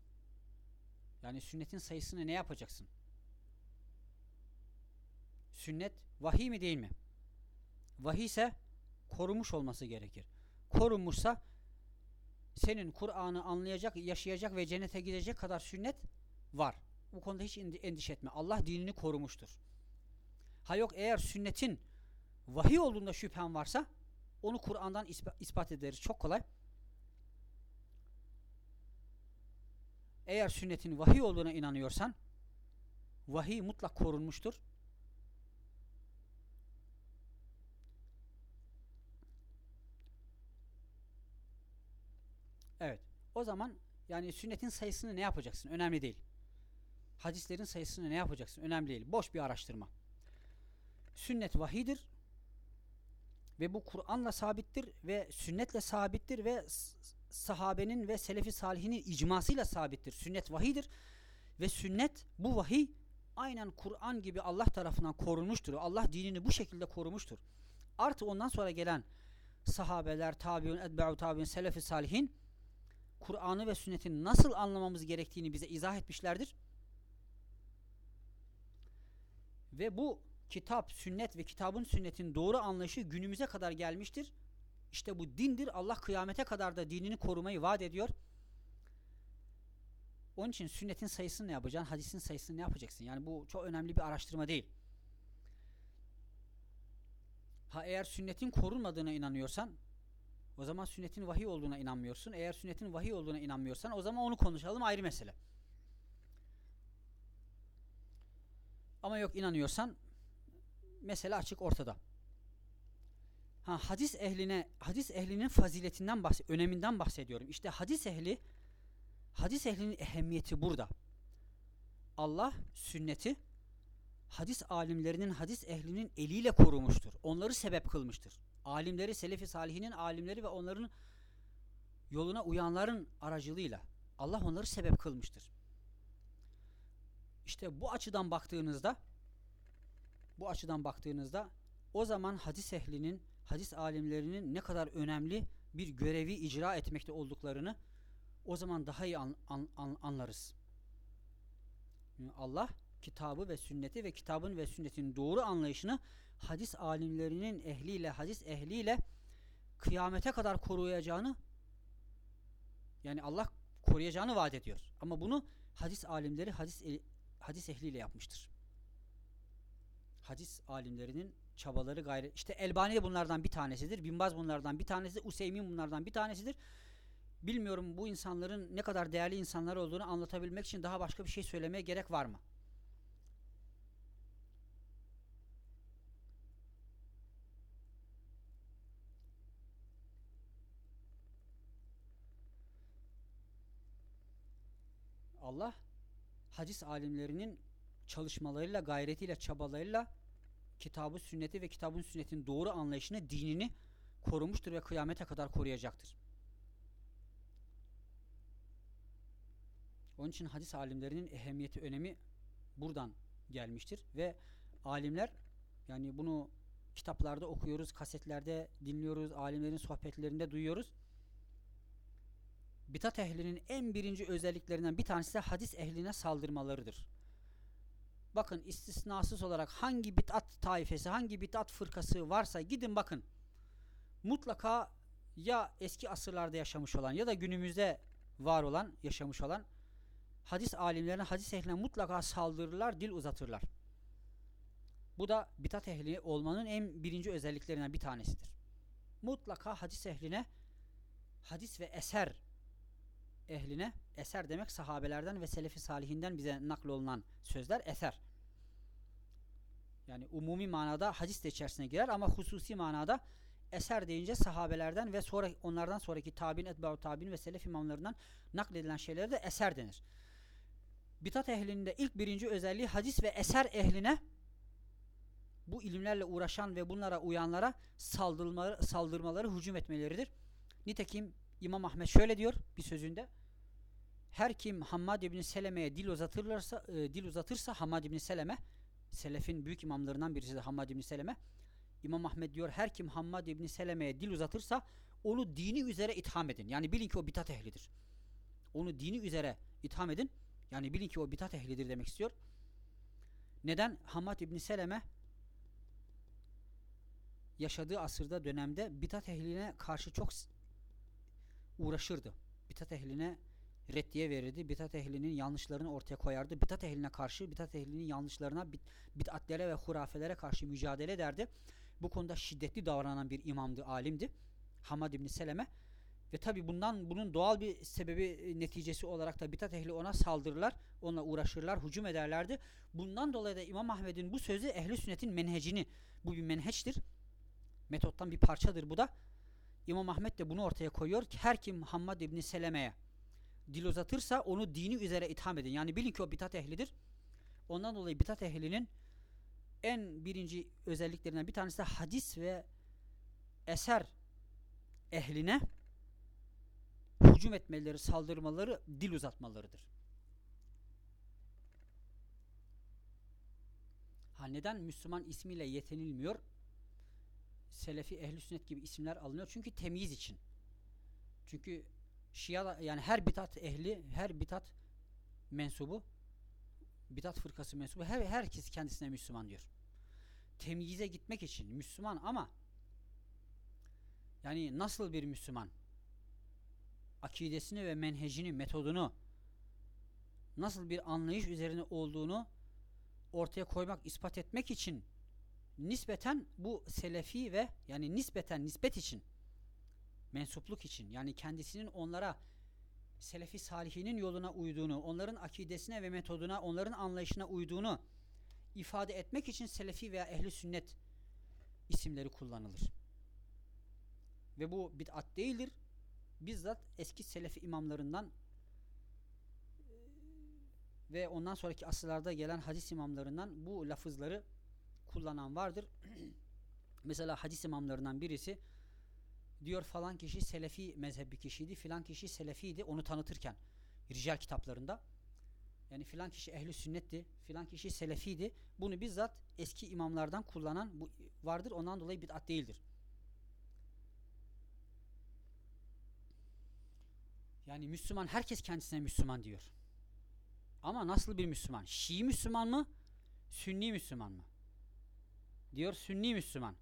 Speaker 1: Yani sünnetin sayısını ne yapacaksın? Sünnet vahiy mi değil mi? Vahiy ise korumuş olması gerekir. Korunmuşsa senin Kur'an'ı anlayacak, yaşayacak ve cennete gidecek kadar sünnet var. Bu konuda hiç endişe etme. Allah dinini korumuştur. Ha yok eğer sünnetin vahiy olduğunda şüphen varsa onu Kur'an'dan ispat ederiz. Çok kolay. Eğer sünnetin vahiy olduğuna inanıyorsan vahiy mutlak korunmuştur. Evet. O zaman yani sünnetin sayısını ne yapacaksın? Önemli değil. Hadislerin sayısını ne yapacaksın? Önemli değil. Boş bir araştırma. Sünnet vahidir ve bu Kur'an'la sabittir ve sünnetle sabittir ve sahabenin ve selefi salihinin icmasıyla sabittir. Sünnet vahidir ve sünnet bu vahiy aynen Kur'an gibi Allah tarafından korunmuştur. Allah dinini bu şekilde korumuştur. Artı ondan sonra gelen sahabeler, tabiun, etbe'u tabiun, selefi salihin Kur'an'ı ve sünneti nasıl anlamamız gerektiğini bize izah etmişlerdir. Ve bu kitap, sünnet ve kitabın sünnetin doğru anlayışı günümüze kadar gelmiştir. İşte bu dindir. Allah kıyamete kadar da dinini korumayı vaat ediyor. Onun için sünnetin sayısını ne yapacaksın? Hadisin sayısını ne yapacaksın? Yani bu çok önemli bir araştırma değil. Ha eğer sünnetin korunmadığına inanıyorsan o zaman sünnetin vahiy olduğuna inanmıyorsun. Eğer sünnetin vahiy olduğuna inanmıyorsan o zaman onu konuşalım ayrı mesele. Ama yok inanıyorsan mesele açık ortada. Ha, hadis ehline, hadis ehlinin faziletinden bahs öneminden bahsediyorum. İşte hadis ehli, hadis ehlinin ehemmiyeti burada. Allah sünneti hadis alimlerinin, hadis ehlinin eliyle korumuştur. Onları sebep kılmıştır. Alimleri, selefi salihinin alimleri ve onların yoluna uyanların aracılığıyla. Allah onları sebep kılmıştır. İşte bu açıdan baktığınızda bu açıdan baktığınızda o zaman hadis ehlinin, hadis alimlerinin ne kadar önemli bir görevi icra etmekte olduklarını o zaman daha iyi an, an, an, anlarız. Allah kitabı ve sünneti ve kitabın ve sünnetin doğru anlayışını hadis alimlerinin ehliyle, hadis ehliyle kıyamete kadar koruyacağını yani Allah koruyacağını vaat ediyor. Ama bunu hadis alimleri hadis hadis ehliyle yapmıştır. Hadis alimlerinin çabaları gayret. İşte Elbani de bunlardan bir tanesidir. Binbaz bunlardan bir tanesi. Useymin bunlardan bir tanesidir. Bilmiyorum bu insanların ne kadar değerli insanlar olduğunu anlatabilmek için daha başka bir şey söylemeye gerek var mı? Allah hadis alimlerinin çalışmalarıyla, gayretiyle, çabalarıyla kitabı, sünneti ve kitabın sünnetin doğru anlayışını, dinini korumuştur ve kıyamete kadar koruyacaktır. Onun için hadis alimlerinin ehemmiyeti, önemi buradan gelmiştir ve alimler yani bunu kitaplarda okuyoruz, kasetlerde dinliyoruz, alimlerin sohbetlerinde duyuyoruz. Bitat ehlinin en birinci özelliklerinden bir tanesi de hadis ehline saldırmalarıdır. Bakın istisnasız olarak hangi bitat taifesi, hangi bitat fırkası varsa gidin bakın. Mutlaka ya eski asırlarda yaşamış olan ya da günümüzde var olan, yaşamış olan hadis alimlerine, hadis ehline mutlaka saldırırlar, dil uzatırlar. Bu da bitat ehli olmanın en birinci özelliklerinden bir tanesidir. Mutlaka hadis ehline, hadis ve eser ehline, eser demek sahabelerden ve selefi salihinden bize naklolunan sözler eser. Yani umumi manada hadis de içerisine girer ama hususi manada eser deyince sahabelerden ve sonra onlardan sonraki tabin, etba'u tabin ve selef imamlarından nakledilen şeylere de eser denir. Bitat ehlinin de ilk birinci özelliği hadis ve eser ehline bu ilimlerle uğraşan ve bunlara uyanlara saldırmaları, saldırmaları, hücum etmeleridir. Nitekim İmam Ahmet şöyle diyor bir sözünde. Her kim Hammad İbni Seleme'ye dil uzatırlarsa, e, dil uzatırsa Hammad İbni Seleme Selefin büyük imamlarından birisi de Hammad İbni Seleme. İmam Ahmed diyor her kim Hammad İbni Seleme'ye dil uzatırsa onu dini üzere itham edin. Yani bilin ki o bitat ehlidir. Onu dini üzere itham edin. Yani bilin ki o bitat ehlidir demek istiyor. Neden? Hammad İbni Seleme yaşadığı asırda dönemde bitat ehline karşı çok uğraşırdı. Bitat ehline reddiye verirdi. Bitat ehlinin yanlışlarını ortaya koyardı. Bitat ehline karşı, bitat ehlinin yanlışlarına, bit, bitatlere ve hurafelere karşı mücadele ederdi. Bu konuda şiddetli davranan bir imamdı, alimdi. Hamad İbni Seleme. Ve tabi bundan bunun doğal bir sebebi e, neticesi olarak da bitat ehli ona saldırırlar, onunla uğraşırlar, hücum ederlerdi. Bundan dolayı da İmam Ahmed'in bu sözü ehli sünnetin menhecini, bu bir menheçtir. Metottan bir parçadır bu da. İmam Ahmed de bunu ortaya koyuyor ki her kim Muhammed İbni Seleme'ye dil uzatırsa onu dini üzere itham edin. Yani bilin ki o bitat ehlidir. Ondan dolayı bitat ehlinin en birinci özelliklerinden bir tanesi de hadis ve eser ehline hücum etmeleri, saldırmaları, dil uzatmalarıdır. Ha neden Müslüman ismiyle yetinilmiyor? Selefi, ehli sünnet gibi isimler alınıyor. Çünkü temyiz için. Çünkü Şia yani her bitat ehli, her bitat mensubu, bitat fırkası mensubu her herkes kendisine Müslüman diyor. Temyize gitmek için Müslüman ama yani nasıl bir Müslüman? Akidesini ve menhecini, metodunu nasıl bir anlayış üzerine olduğunu ortaya koymak, ispat etmek için nispeten bu selefi ve yani nispeten nispet için mensupluk için yani kendisinin onlara selefi salihinin yoluna uyduğunu, onların akidesine ve metoduna, onların anlayışına uyduğunu ifade etmek için selefi veya ehli sünnet isimleri kullanılır. Ve bu bid'at değildir. Bizzat eski selefi imamlarından ve ondan sonraki asırlarda gelen hadis imamlarından bu lafızları kullanan vardır. Mesela hadis imamlarından birisi diyor falan kişi selefi mezhebi kişiydi filan kişi selefiydi onu tanıtırken Rical kitaplarında. Yani filan kişi ehli sünnetti, filan kişi selefiydi. Bunu bizzat eski imamlardan kullanan bu vardır. Ondan dolayı bid'at değildir. Yani Müslüman herkes kendisine Müslüman diyor. Ama nasıl bir Müslüman? Şii Müslüman mı? Sünni Müslüman mı? Diyor Sünni Müslüman.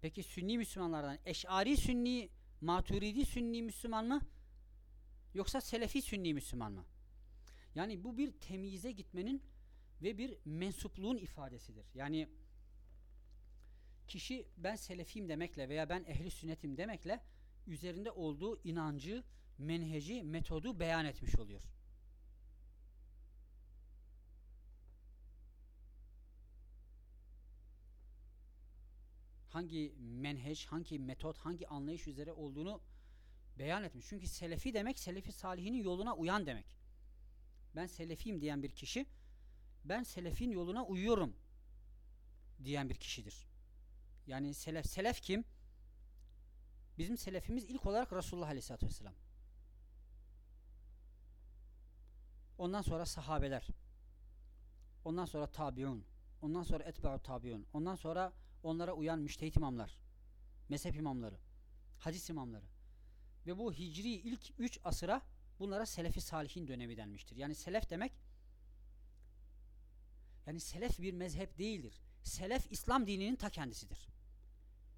Speaker 1: Peki Sünni Müslümanlardan Eş'ari Sünni, Maturidi Sünni Müslüman mı? Yoksa Selefi Sünni Müslüman mı? Yani bu bir temyize gitmenin ve bir mensupluğun ifadesidir. Yani kişi ben selefiyim demekle veya ben ehli sünnetim demekle üzerinde olduğu inancı, menheci, metodu beyan etmiş oluyor. Hangi menheç, hangi metot, hangi anlayış üzere olduğunu beyan etmiş. Çünkü selefi demek, selefi salihinin yoluna uyan demek. Ben selefiyim diyen bir kişi, ben selefin yoluna uyuyorum diyen bir kişidir. Yani selef, selef kim? Bizim selefimiz ilk olarak Resulullah Aleyhisselatü Vesselam. Ondan sonra sahabeler. Ondan sonra tabiun. Ondan sonra etba'u tabiun. Ondan sonra onlara uyan müştehit imamlar. Mezhep imamları. Hadis imamları. Ve bu hicri ilk üç asıra bunlara selefi salihin dönemi denmiştir. Yani selef demek yani selef bir mezhep değildir. Selef İslam dininin ta kendisidir.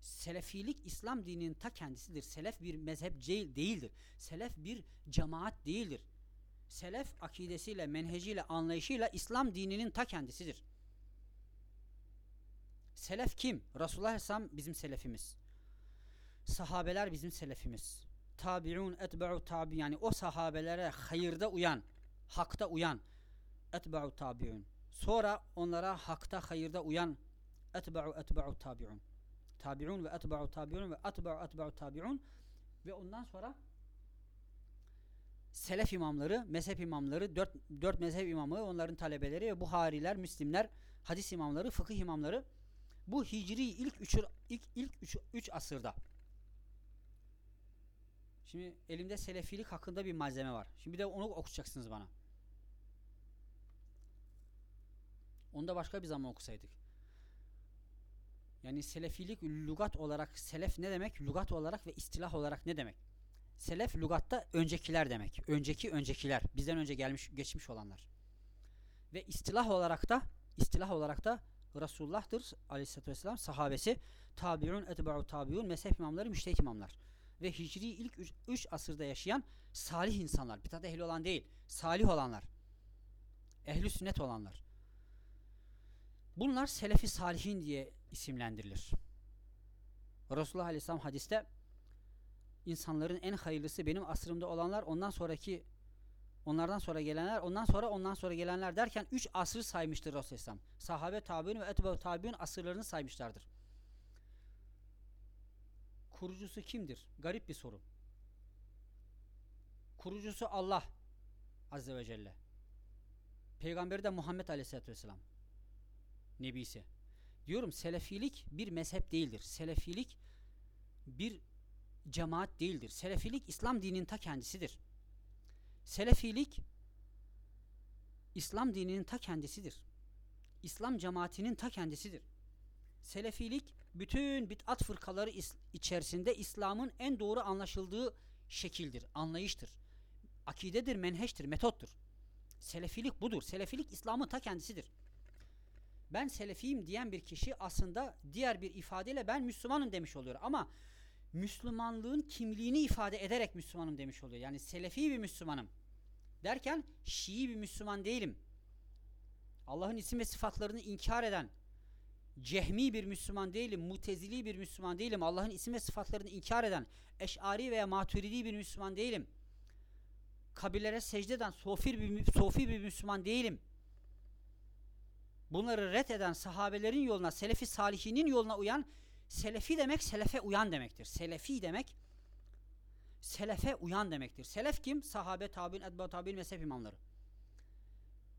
Speaker 1: Selefilik İslam dininin ta kendisidir. Selef bir mezhep değildir. Selef bir cemaat değildir. Selef akidesiyle, menheciyle, anlayışıyla İslam dininin ta kendisidir. Selef kim? Resulullah Aleyhisselam bizim selefimiz. Sahabeler bizim selefimiz. Tabi'un etba'u tabi yani o sahabelere hayırda uyan, hakta uyan etba'u tabi'un. Sonra onlara hakta hayırda uyan etba'u etba'u tabi'un. Tabi'un ve etba'u tabi'un ve etba'u etba'u tabi'un ve ondan sonra selef imamları, mezhep imamları, dört, dört mezhep imamı, onların talebeleri ve Buhariler, Müslimler, hadis imamları, fıkıh imamları bu hicri ilk üç, ilk, ilk üç, asırda. Şimdi elimde selefilik hakkında bir malzeme var. Şimdi bir de onu okuyacaksınız bana. Onu da başka bir zaman okusaydık. Yani selefilik lugat olarak selef ne demek? Lugat olarak ve istilah olarak ne demek? Selef lugatta öncekiler demek. Önceki öncekiler. Bizden önce gelmiş geçmiş olanlar. Ve istilah olarak da istilah olarak da Resulullah'tır aleyhissalatü vesselam sahabesi. Tabiun etba'u tabiun mezhep imamları müştehit imamlar. Ve hicri ilk üç, üç asırda yaşayan salih insanlar bitat ehli olan değil salih olanlar. Ehli sünnet olanlar. Bunlar selefi salihin diye isimlendirilir. Resulullah aleyhisselam hadiste insanların en hayırlısı benim asrımda olanlar ondan sonraki onlardan sonra gelenler ondan sonra ondan sonra gelenler derken üç asrı saymıştır Resulullah. Sahabe tabi'in ve etbe tabi'in asırlarını saymışlardır. Kurucusu kimdir? Garip bir soru. Kurucusu Allah Azze ve Celle. Peygamberi de Muhammed Aleyhisselatü Vesselam. Nebisi. Diyorum selefilik bir mezhep değildir. Selefilik bir cemaat değildir. Selefilik İslam dininin ta kendisidir. Selefilik İslam dininin ta kendisidir. İslam cemaatinin ta kendisidir. Selefilik bütün bid'at fırkaları içerisinde İslam'ın en doğru anlaşıldığı şekildir, anlayıştır. Akidedir, menheştir, metottur. Selefilik budur. Selefilik İslam'ın ta kendisidir. Ben selefiyim diyen bir kişi aslında diğer bir ifadeyle ben Müslümanım demiş oluyor. Ama Müslümanlığın kimliğini ifade ederek Müslümanım demiş oluyor. Yani Selefi bir Müslümanım. Derken Şii bir Müslüman değilim. Allah'ın isim ve sıfatlarını inkar eden, cehmi bir Müslüman değilim, mutezili bir Müslüman değilim. Allah'ın isim ve sıfatlarını inkar eden, eşari veya maturidi bir Müslüman değilim. Kabirlere secde eden sofi bir, sofi bir Müslüman değilim. Bunları ret eden sahabelerin yoluna, selefi salihinin yoluna uyan Selefi demek selefe uyan demektir. Selefi demek selefe uyan demektir. Selef kim? Sahabe, tabi'in, etba tabi'in, mezhep imamları.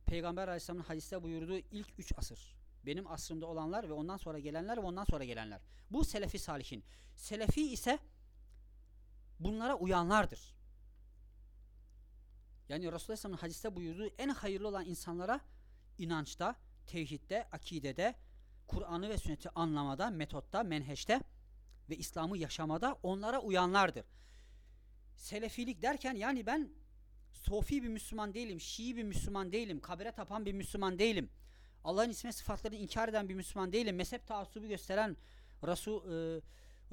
Speaker 1: Peygamber Aleyhisselam'ın hadiste buyurduğu ilk üç asır. Benim asrımda olanlar ve ondan sonra gelenler ve ondan sonra gelenler. Bu selefi salihin. Selefi ise bunlara uyanlardır. Yani Resulullah Aleyhisselam'ın hadiste buyurduğu en hayırlı olan insanlara inançta, tevhidde, akidede, Kur'an'ı ve sünneti anlamada, metotta, menheşte ve İslam'ı yaşamada onlara uyanlardır. Selefilik derken yani ben sofi bir Müslüman değilim, Şii bir Müslüman değilim, kabire tapan bir Müslüman değilim. Allah'ın ismi sıfatlarını inkar eden bir Müslüman değilim. Mezhep taassubu gösteren Resul, e,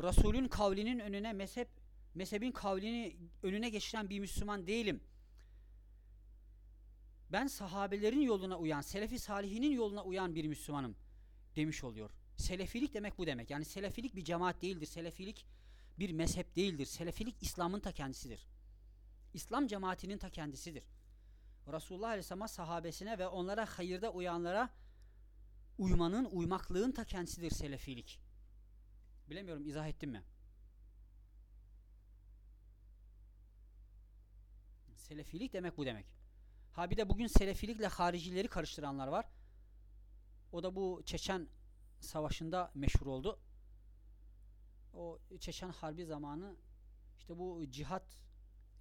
Speaker 1: Resulün kavlinin önüne mezhep mezhebin kavlini önüne geçiren bir Müslüman değilim. Ben sahabelerin yoluna uyan, selefi salihinin yoluna uyan bir Müslümanım demiş oluyor. Selefilik demek bu demek. Yani selefilik bir cemaat değildir. Selefilik bir mezhep değildir. Selefilik İslam'ın ta kendisidir. İslam cemaatinin ta kendisidir. Resulullah Aleyhisselam'a sahabesine ve onlara hayırda uyanlara uymanın, uymaklığın ta kendisidir selefilik. Bilemiyorum izah ettim mi? Selefilik demek bu demek. Ha bir de bugün selefilikle haricileri karıştıranlar var. O da bu Çeçen savaşında meşhur oldu. O Çeçen harbi zamanı işte bu cihat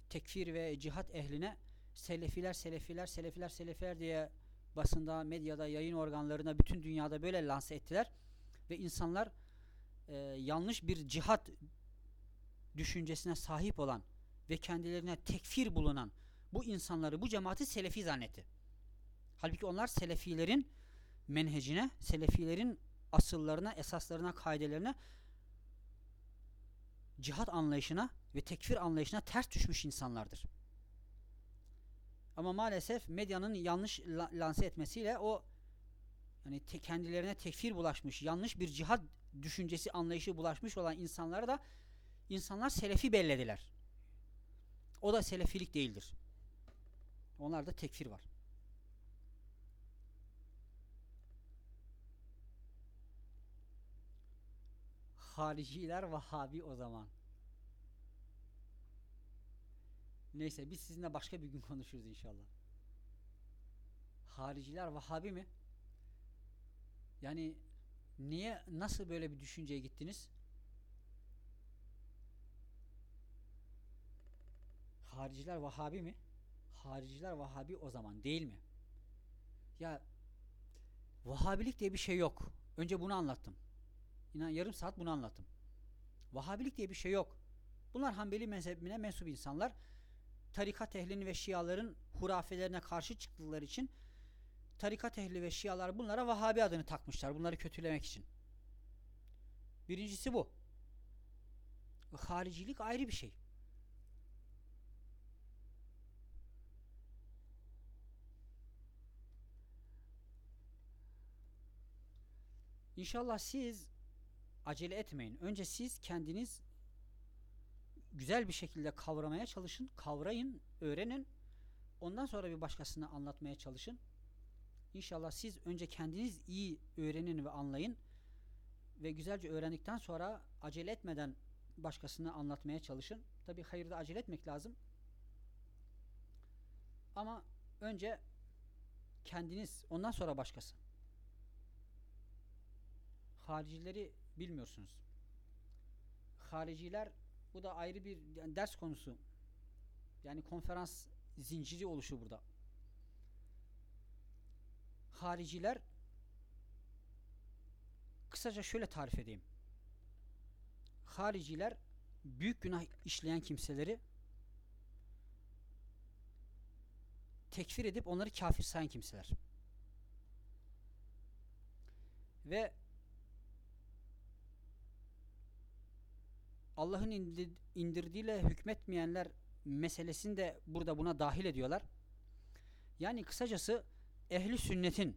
Speaker 1: tekfir ve cihat ehline selefiler selefiler selefiler selefiler diye basında, medyada, yayın organlarına bütün dünyada böyle lanse ettiler ve insanlar e, yanlış bir cihat düşüncesine sahip olan ve kendilerine tekfir bulunan bu insanları, bu cemaati selefi zannetti. Halbuki onlar selefilerin menhecine, selefilerin asıllarına, esaslarına, kaidelerine, cihat anlayışına ve tekfir anlayışına ters düşmüş insanlardır. Ama maalesef medyanın yanlış lanse etmesiyle o yani te kendilerine tekfir bulaşmış, yanlış bir cihat düşüncesi, anlayışı bulaşmış olan insanlara da insanlar selefi bellediler. O da selefilik değildir. Onlarda tekfir var. Hariciler Vahhabi o zaman. Neyse biz sizinle başka bir gün konuşuruz inşallah. Hariciler Vahhabi mi? Yani niye nasıl böyle bir düşünceye gittiniz? Hariciler Vahhabi mi? Hariciler Vahhabi o zaman değil mi? Ya Vahhabilik diye bir şey yok. Önce bunu anlattım. İnan yarım saat bunu anlattım. Vahhabilik diye bir şey yok. Bunlar Hanbeli mezhebine mensup insanlar. Tarikat ehlinin ve şiaların hurafelerine karşı çıktıkları için tarikat ehli ve şialar bunlara Vahhabi adını takmışlar. Bunları kötülemek için. Birincisi bu. Haricilik ayrı bir şey. İnşallah siz acele etmeyin. Önce siz kendiniz güzel bir şekilde kavramaya çalışın, kavrayın, öğrenin. Ondan sonra bir başkasına anlatmaya çalışın. İnşallah siz önce kendiniz iyi öğrenin ve anlayın ve güzelce öğrendikten sonra acele etmeden başkasına anlatmaya çalışın. Tabi hayırda acele etmek lazım. Ama önce kendiniz, ondan sonra başkası. Haricileri bilmiyorsunuz. Hariciler bu da ayrı bir yani ders konusu. Yani konferans zinciri oluşu burada. Hariciler kısaca şöyle tarif edeyim. Hariciler büyük günah işleyen kimseleri tekfir edip onları kafir sayan kimseler. Ve Allah'ın indirdiğiyle hükmetmeyenler meselesini de burada buna dahil ediyorlar. Yani kısacası ehli sünnetin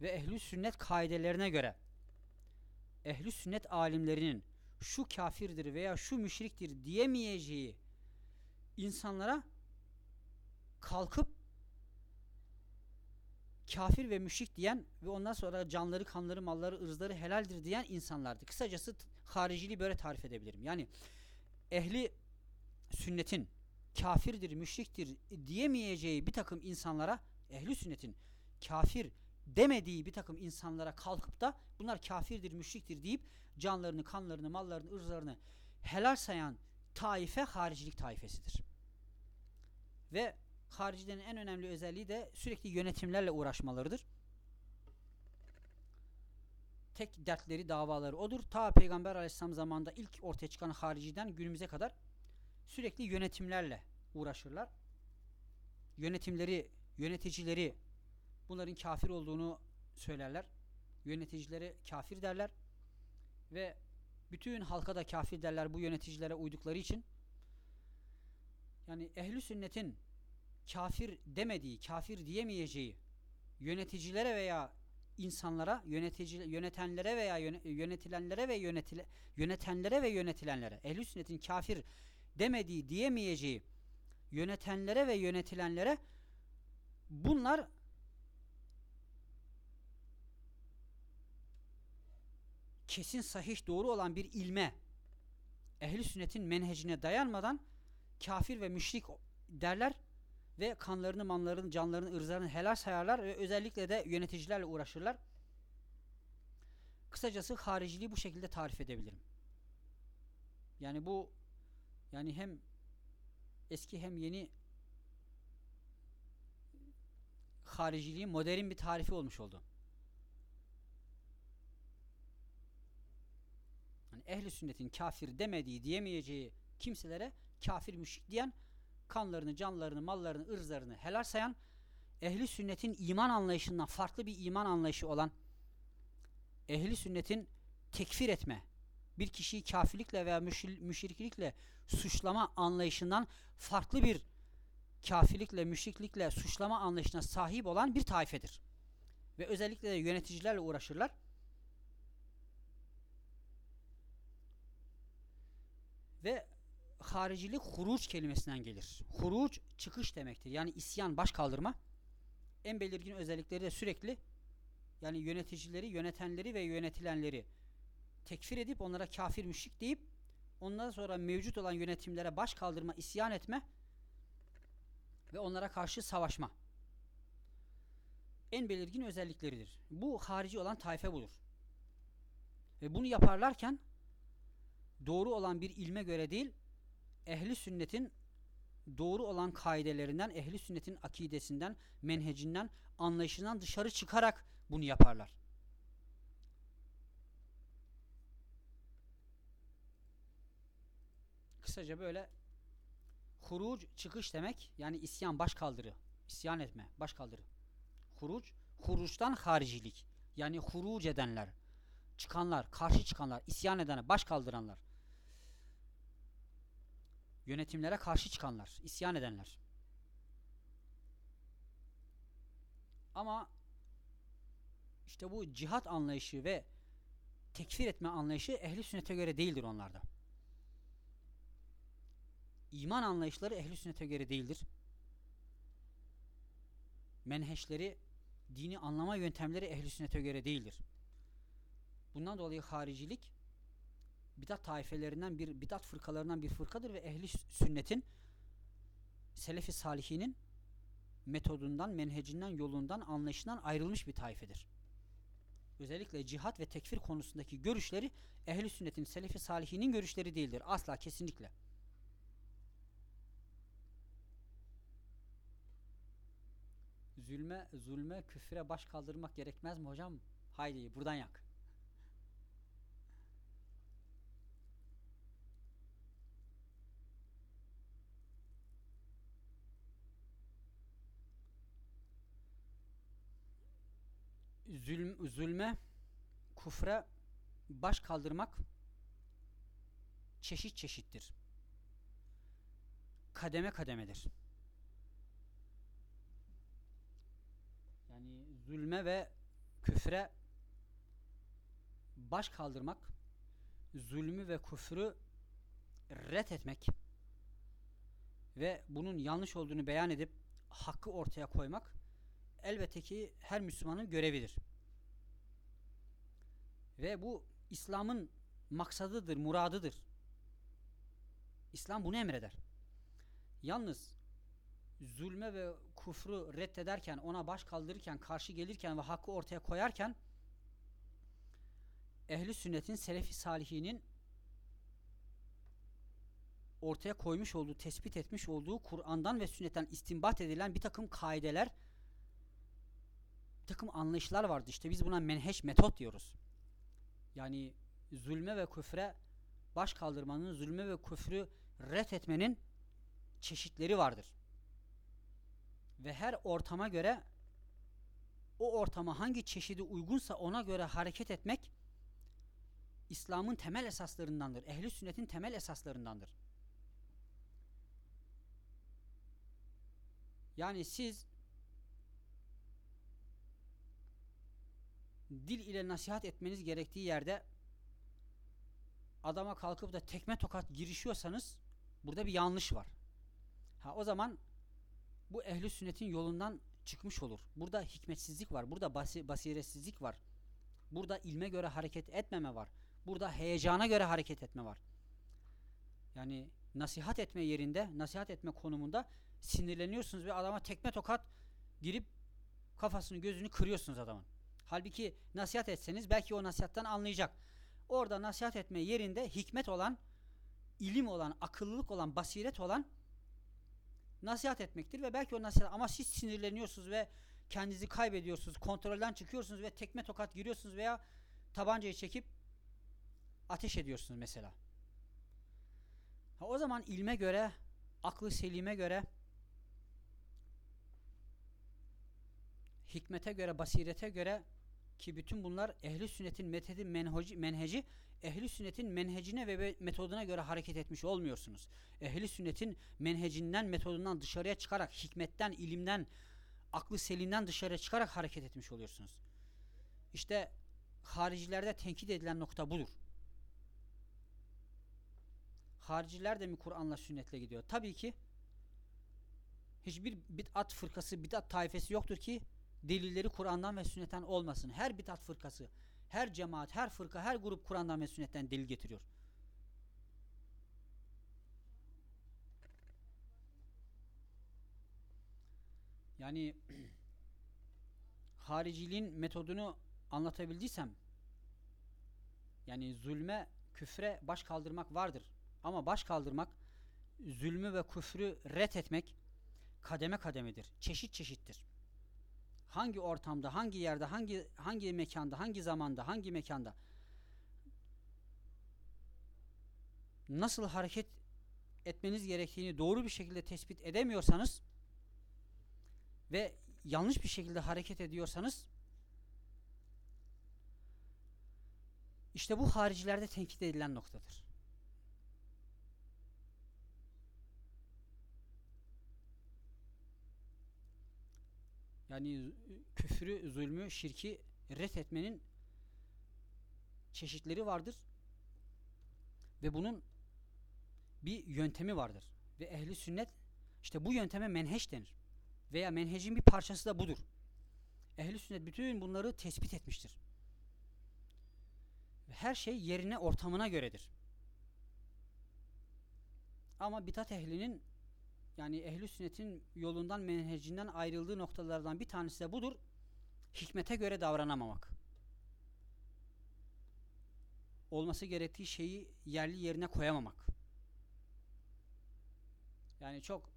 Speaker 1: ve ehli sünnet kaidelerine göre ehli sünnet alimlerinin şu kafirdir veya şu müşriktir diyemeyeceği insanlara kalkıp kafir ve müşrik diyen ve ondan sonra canları, kanları, malları, ırzları helaldir diyen insanlardı. Kısacası hariciliği böyle tarif edebilirim. Yani ehli sünnetin kafirdir, müşriktir diyemeyeceği bir takım insanlara ehli sünnetin kafir demediği bir takım insanlara kalkıp da bunlar kafirdir, müşriktir deyip canlarını, kanlarını, mallarını, ırzlarını helal sayan taife haricilik taifesidir. Ve Haricilerin en önemli özelliği de sürekli yönetimlerle uğraşmalarıdır. Tek dertleri, davaları odur. Ta Peygamber Aleyhisselam zamanında ilk ortaya çıkan hariciden günümüze kadar sürekli yönetimlerle uğraşırlar. Yönetimleri, yöneticileri bunların kafir olduğunu söylerler. Yöneticileri kafir derler. Ve bütün halka da kafir derler bu yöneticilere uydukları için. Yani ehli sünnetin kafir demediği, kafir diyemeyeceği yöneticilere veya insanlara, yönetici yönetenlere veya yönetilenlere ve yönetile, yönetenlere ve yönetilenlere ehli sünnetin kafir demediği, diyemeyeceği yönetenlere ve yönetilenlere bunlar kesin sahih doğru olan bir ilme ehli sünnetin menhecine dayanmadan kafir ve müşrik derler ve kanlarını, manlarını, canlarını, ırzlarını helal sayarlar ve özellikle de yöneticilerle uğraşırlar. Kısacası hariciliği bu şekilde tarif edebilirim. Yani bu yani hem eski hem yeni hariciliğin modern bir tarifi olmuş oldu. Yani ehli sünnetin kafir demediği, diyemeyeceği kimselere kafir müşrik diyen kanlarını, canlarını, mallarını, ırzlarını helal sayan ehli sünnetin iman anlayışından farklı bir iman anlayışı olan ehli sünnetin tekfir etme, bir kişiyi kafirlikle veya müşriklikle suçlama anlayışından farklı bir kafirlikle, müşriklikle suçlama anlayışına sahip olan bir taifedir. Ve özellikle de yöneticilerle uğraşırlar. Ve haricilik huruç kelimesinden gelir. Huruç çıkış demektir. Yani isyan, baş kaldırma. En belirgin özellikleri de sürekli yani yöneticileri, yönetenleri ve yönetilenleri tekfir edip onlara kafir müşrik deyip ondan sonra mevcut olan yönetimlere baş kaldırma, isyan etme ve onlara karşı savaşma. En belirgin özellikleridir. Bu harici olan tayfe budur. Ve bunu yaparlarken doğru olan bir ilme göre değil, ehli sünnetin doğru olan kaidelerinden, ehli sünnetin akidesinden, menhecinden, anlayışından dışarı çıkarak bunu yaparlar. Kısaca böyle huruc çıkış demek yani isyan baş kaldırı. isyan etme baş kaldırı. Huruc huruçtan haricilik. Yani huruc edenler, çıkanlar, karşı çıkanlar, isyan edenler, baş kaldıranlar. Yönetimlere karşı çıkanlar, isyan edenler. Ama işte bu cihat anlayışı ve tekfir etme anlayışı ehli sünnete göre değildir onlarda. İman anlayışları ehli sünnete göre değildir. Menheşleri, dini anlama yöntemleri ehli sünnete göre değildir. Bundan dolayı haricilik bidat taifelerinden bir bidat fırkalarından bir fırkadır ve ehli sünnetin selefi salihinin metodundan, menhecinden, yolundan, anlayışından ayrılmış bir taifedir. Özellikle cihat ve tekfir konusundaki görüşleri ehli sünnetin selefi salihinin görüşleri değildir. Asla kesinlikle. Zulme, zulme, küfre baş kaldırmak gerekmez mi hocam? Haydi buradan yak. Zulm, zulme, kufre baş kaldırmak çeşit çeşittir. Kademe kademedir. Yani zulme ve küfre baş kaldırmak, zulmü ve küfrü ret etmek ve bunun yanlış olduğunu beyan edip hakkı ortaya koymak elbette ki her Müslümanın görevidir. Ve bu İslam'ın maksadıdır, muradıdır. İslam bunu emreder. Yalnız zulme ve kufru reddederken, ona baş kaldırırken, karşı gelirken ve hakkı ortaya koyarken ehli sünnetin, selefi salihinin ortaya koymuş olduğu, tespit etmiş olduğu Kur'an'dan ve sünnetten istinbat edilen bir takım kaideler, bir takım anlayışlar vardı. İşte biz buna menheş metot diyoruz. Yani zulme ve küfre baş kaldırmanın, zulme ve küfrü ret etmenin çeşitleri vardır. Ve her ortama göre o ortama hangi çeşidi uygunsa ona göre hareket etmek İslam'ın temel esaslarındandır. Ehli sünnetin temel esaslarındandır. Yani siz dil ile nasihat etmeniz gerektiği yerde adama kalkıp da tekme tokat girişiyorsanız burada bir yanlış var. Ha o zaman bu ehli sünnetin yolundan çıkmış olur. Burada hikmetsizlik var. Burada basi basiretsizlik var. Burada ilme göre hareket etmeme var. Burada heyecana göre hareket etme var. Yani nasihat etme yerinde, nasihat etme konumunda sinirleniyorsunuz ve adama tekme tokat girip kafasını gözünü kırıyorsunuz adamın. Halbuki nasihat etseniz belki o nasihattan anlayacak. Orada nasihat etme yerinde hikmet olan, ilim olan, akıllılık olan, basiret olan nasihat etmektir ve belki o nasihat ama siz sinirleniyorsunuz ve kendinizi kaybediyorsunuz, kontrolden çıkıyorsunuz ve tekme tokat giriyorsunuz veya tabancayı çekip ateş ediyorsunuz mesela. Ha, o zaman ilme göre, aklı selime göre, hikmete göre, basirete göre ki bütün bunlar ehli sünnetin metedi, menheci, menheci ehli sünnetin menhecine ve metoduna göre hareket etmiş olmuyorsunuz. Ehli sünnetin menhecinden, metodundan dışarıya çıkarak, hikmetten, ilimden, aklı selimden dışarıya çıkarak hareket etmiş oluyorsunuz. İşte haricilerde tenkit edilen nokta budur. Hariciler de mi Kur'an'la sünnetle gidiyor? Tabii ki hiçbir bid'at fırkası, bid'at taifesi yoktur ki delilleri Kur'an'dan ve sünnetten olmasın. Her bid'at fırkası, her cemaat, her fırka, her grup Kur'an'dan ve sünnetten delil getiriyor. Yani hariciliğin metodunu anlatabildiysem yani zulme, küfre baş kaldırmak vardır. Ama baş kaldırmak, zulmü ve küfrü ret etmek kademe kademedir. Çeşit çeşittir. Hangi ortamda, hangi yerde, hangi hangi mekanda, hangi zamanda, hangi mekanda nasıl hareket etmeniz gerektiğini doğru bir şekilde tespit edemiyorsanız ve yanlış bir şekilde hareket ediyorsanız işte bu haricilerde tenkit edilen noktadır. Yani küfrü, zulmü, şirki ret etmenin çeşitleri vardır. Ve bunun bir yöntemi vardır. Ve ehli sünnet işte bu yönteme menheş denir. Veya menhecin bir parçası da budur. Ehli sünnet bütün bunları tespit etmiştir. Her şey yerine ortamına göredir. Ama bitat ehlinin yani ehli sünnetin yolundan menhecinden ayrıldığı noktalardan bir tanesi de budur. Hikmete göre davranamamak. Olması gerektiği şeyi yerli yerine koyamamak. Yani çok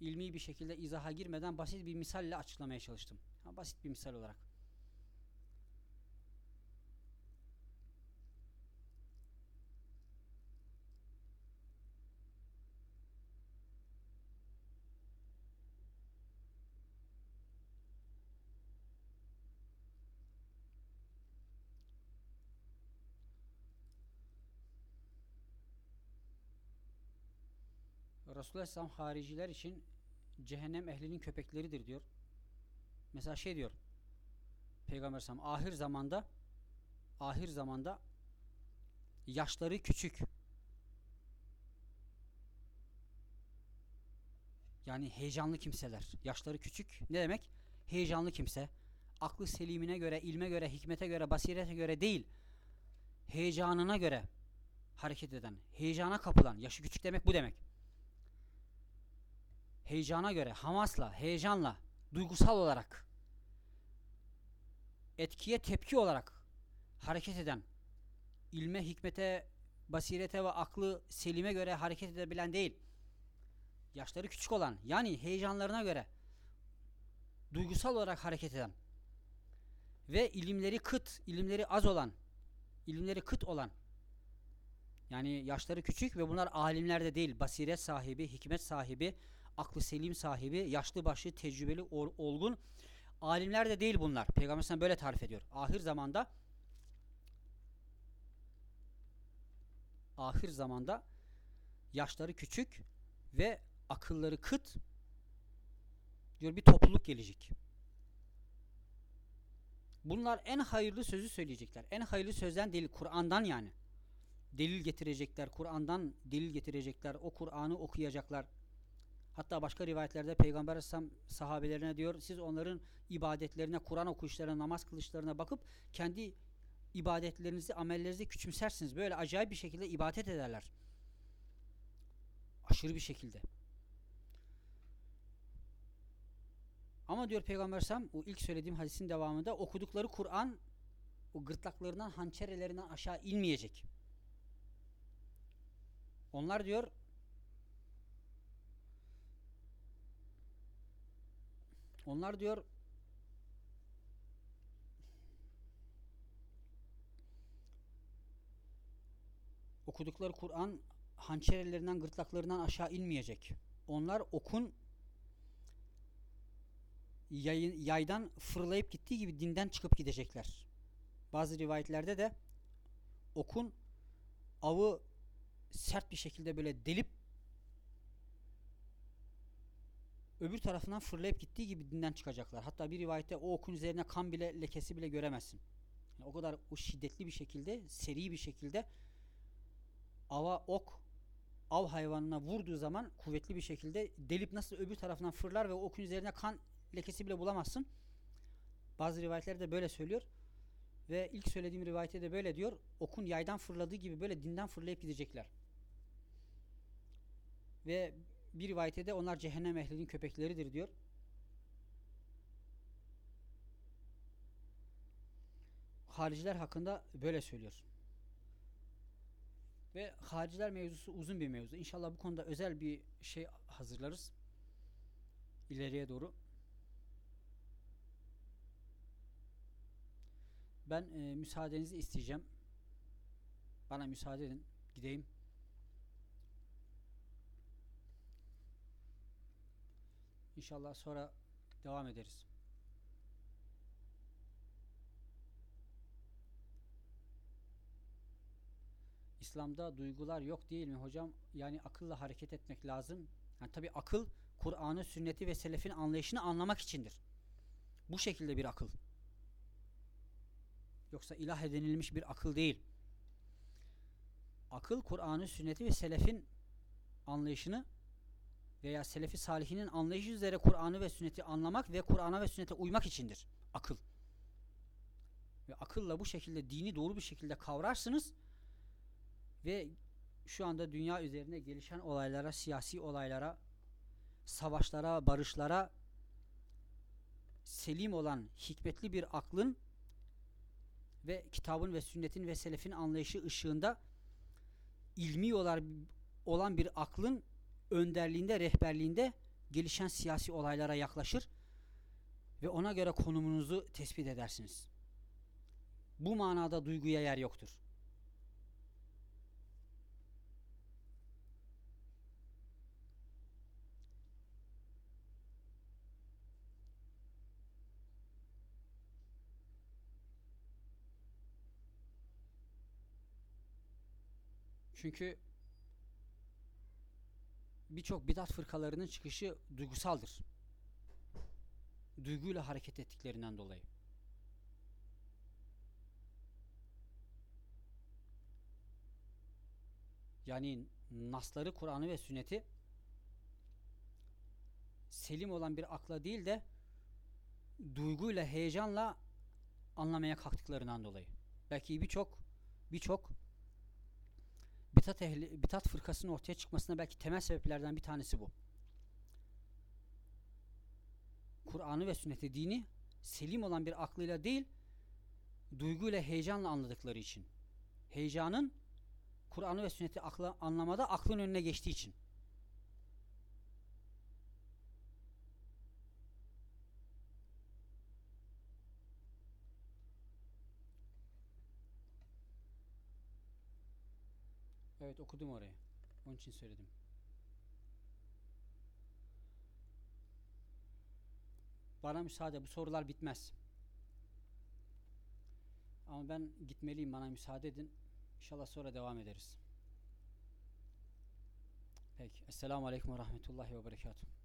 Speaker 1: ilmi bir şekilde izaha girmeden basit bir misalle açıklamaya çalıştım. Basit bir misal olarak. Resulullah Aleyhisselam hariciler için cehennem ehlinin köpekleridir diyor. Mesela şey diyor Peygamber Aleyhisselam ahir zamanda ahir zamanda yaşları küçük yani heyecanlı kimseler yaşları küçük ne demek? Heyecanlı kimse aklı selimine göre, ilme göre, hikmete göre, basirete göre değil heyecanına göre hareket eden, heyecana kapılan, yaşı küçük demek bu demek heyecana göre, hamasla, heyecanla, duygusal olarak etkiye tepki olarak hareket eden, ilme, hikmete, basirete ve aklı selime göre hareket edebilen değil. Yaşları küçük olan yani heyecanlarına göre duygusal olarak hareket eden ve ilimleri kıt, ilimleri az olan, ilimleri kıt olan yani yaşları küçük ve bunlar alimler de değil, basiret sahibi, hikmet sahibi, aklı selim sahibi, yaşlı başlı, tecrübeli, olgun alimler de değil bunlar. Peygamber sen böyle tarif ediyor. Ahir zamanda ahir zamanda yaşları küçük ve akılları kıt diyor bir topluluk gelecek. Bunlar en hayırlı sözü söyleyecekler. En hayırlı sözden değil, Kur'an'dan yani. Delil getirecekler, Kur'an'dan delil getirecekler, o Kur'an'ı okuyacaklar. Hatta başka rivayetlerde Peygamber Aleyhisselam sahabelerine diyor, siz onların ibadetlerine, Kur'an okuyuşlarına, namaz kılışlarına bakıp kendi ibadetlerinizi, amellerinizi küçümsersiniz. Böyle acayip bir şekilde ibadet ederler. Aşırı bir şekilde. Ama diyor Peygamber Sam o ilk söylediğim hadisin devamında okudukları Kur'an o gırtlaklarından hançerelerinden aşağı inmeyecek. Onlar diyor onlar diyor okudukları Kur'an hançerelerinden gırtlaklarından aşağı inmeyecek. Onlar okun yayın, yaydan fırlayıp gittiği gibi dinden çıkıp gidecekler. Bazı rivayetlerde de okun avı sert bir şekilde böyle delip öbür tarafından fırlayıp gittiği gibi dinden çıkacaklar. Hatta bir rivayette o okun üzerine kan bile lekesi bile göremezsin. Yani o kadar o şiddetli bir şekilde, seri bir şekilde ava ok av hayvanına vurduğu zaman kuvvetli bir şekilde delip nasıl öbür tarafından fırlar ve okun üzerine kan lekesi bile bulamazsın. Bazı rivayetler de böyle söylüyor. Ve ilk söylediğim rivayette de böyle diyor. Okun yaydan fırladığı gibi böyle dinden fırlayıp gidecekler. Ve bir rivayette de onlar cehennem ehlinin köpekleridir diyor. Hariciler hakkında böyle söylüyor. Ve hariciler mevzusu uzun bir mevzu. İnşallah bu konuda özel bir şey hazırlarız. İleriye doğru. Ben e, müsaadenizi isteyeceğim. Bana müsaade edin. Gideyim. İnşallah sonra devam ederiz. İslam'da duygular yok değil mi hocam? Yani akılla hareket etmek lazım. Yani tabi akıl Kur'an'ı, sünneti ve selefin anlayışını anlamak içindir. Bu şekilde bir akıl. Yoksa ilah edinilmiş bir akıl değil. Akıl Kur'an'ı, sünneti ve selefin anlayışını veya selefi salihinin anlayışı üzere Kur'an'ı ve sünneti anlamak ve Kur'an'a ve sünnete uymak içindir. Akıl. Ve akılla bu şekilde dini doğru bir şekilde kavrarsınız ve şu anda dünya üzerinde gelişen olaylara, siyasi olaylara, savaşlara, barışlara selim olan hikmetli bir aklın ve kitabın ve sünnetin ve selefin anlayışı ışığında ilmi olan bir aklın önderliğinde, rehberliğinde gelişen siyasi olaylara yaklaşır ve ona göre konumunuzu tespit edersiniz. Bu manada duyguya yer yoktur. Çünkü birçok bidat fırkalarının çıkışı duygusaldır. Duyguyla hareket ettiklerinden dolayı. Yani nasları, Kur'an'ı ve sünneti selim olan bir akla değil de duyguyla, heyecanla anlamaya kalktıklarından dolayı. Belki birçok birçok bitat, ehli, bitat fırkasının ortaya çıkmasına belki temel sebeplerden bir tanesi bu. Kur'an'ı ve sünneti dini selim olan bir aklıyla değil, duyguyla, heyecanla anladıkları için. Heyecanın Kur'an'ı ve sünneti akla, anlamada aklın önüne geçtiği için. Evet okudum orayı. Onun için söyledim. Bana müsaade bu sorular bitmez. Ama ben gitmeliyim bana müsaade edin. İnşallah sonra devam ederiz. Peki. Esselamu Aleyküm ve Rahmetullahi ve Berekatuhu.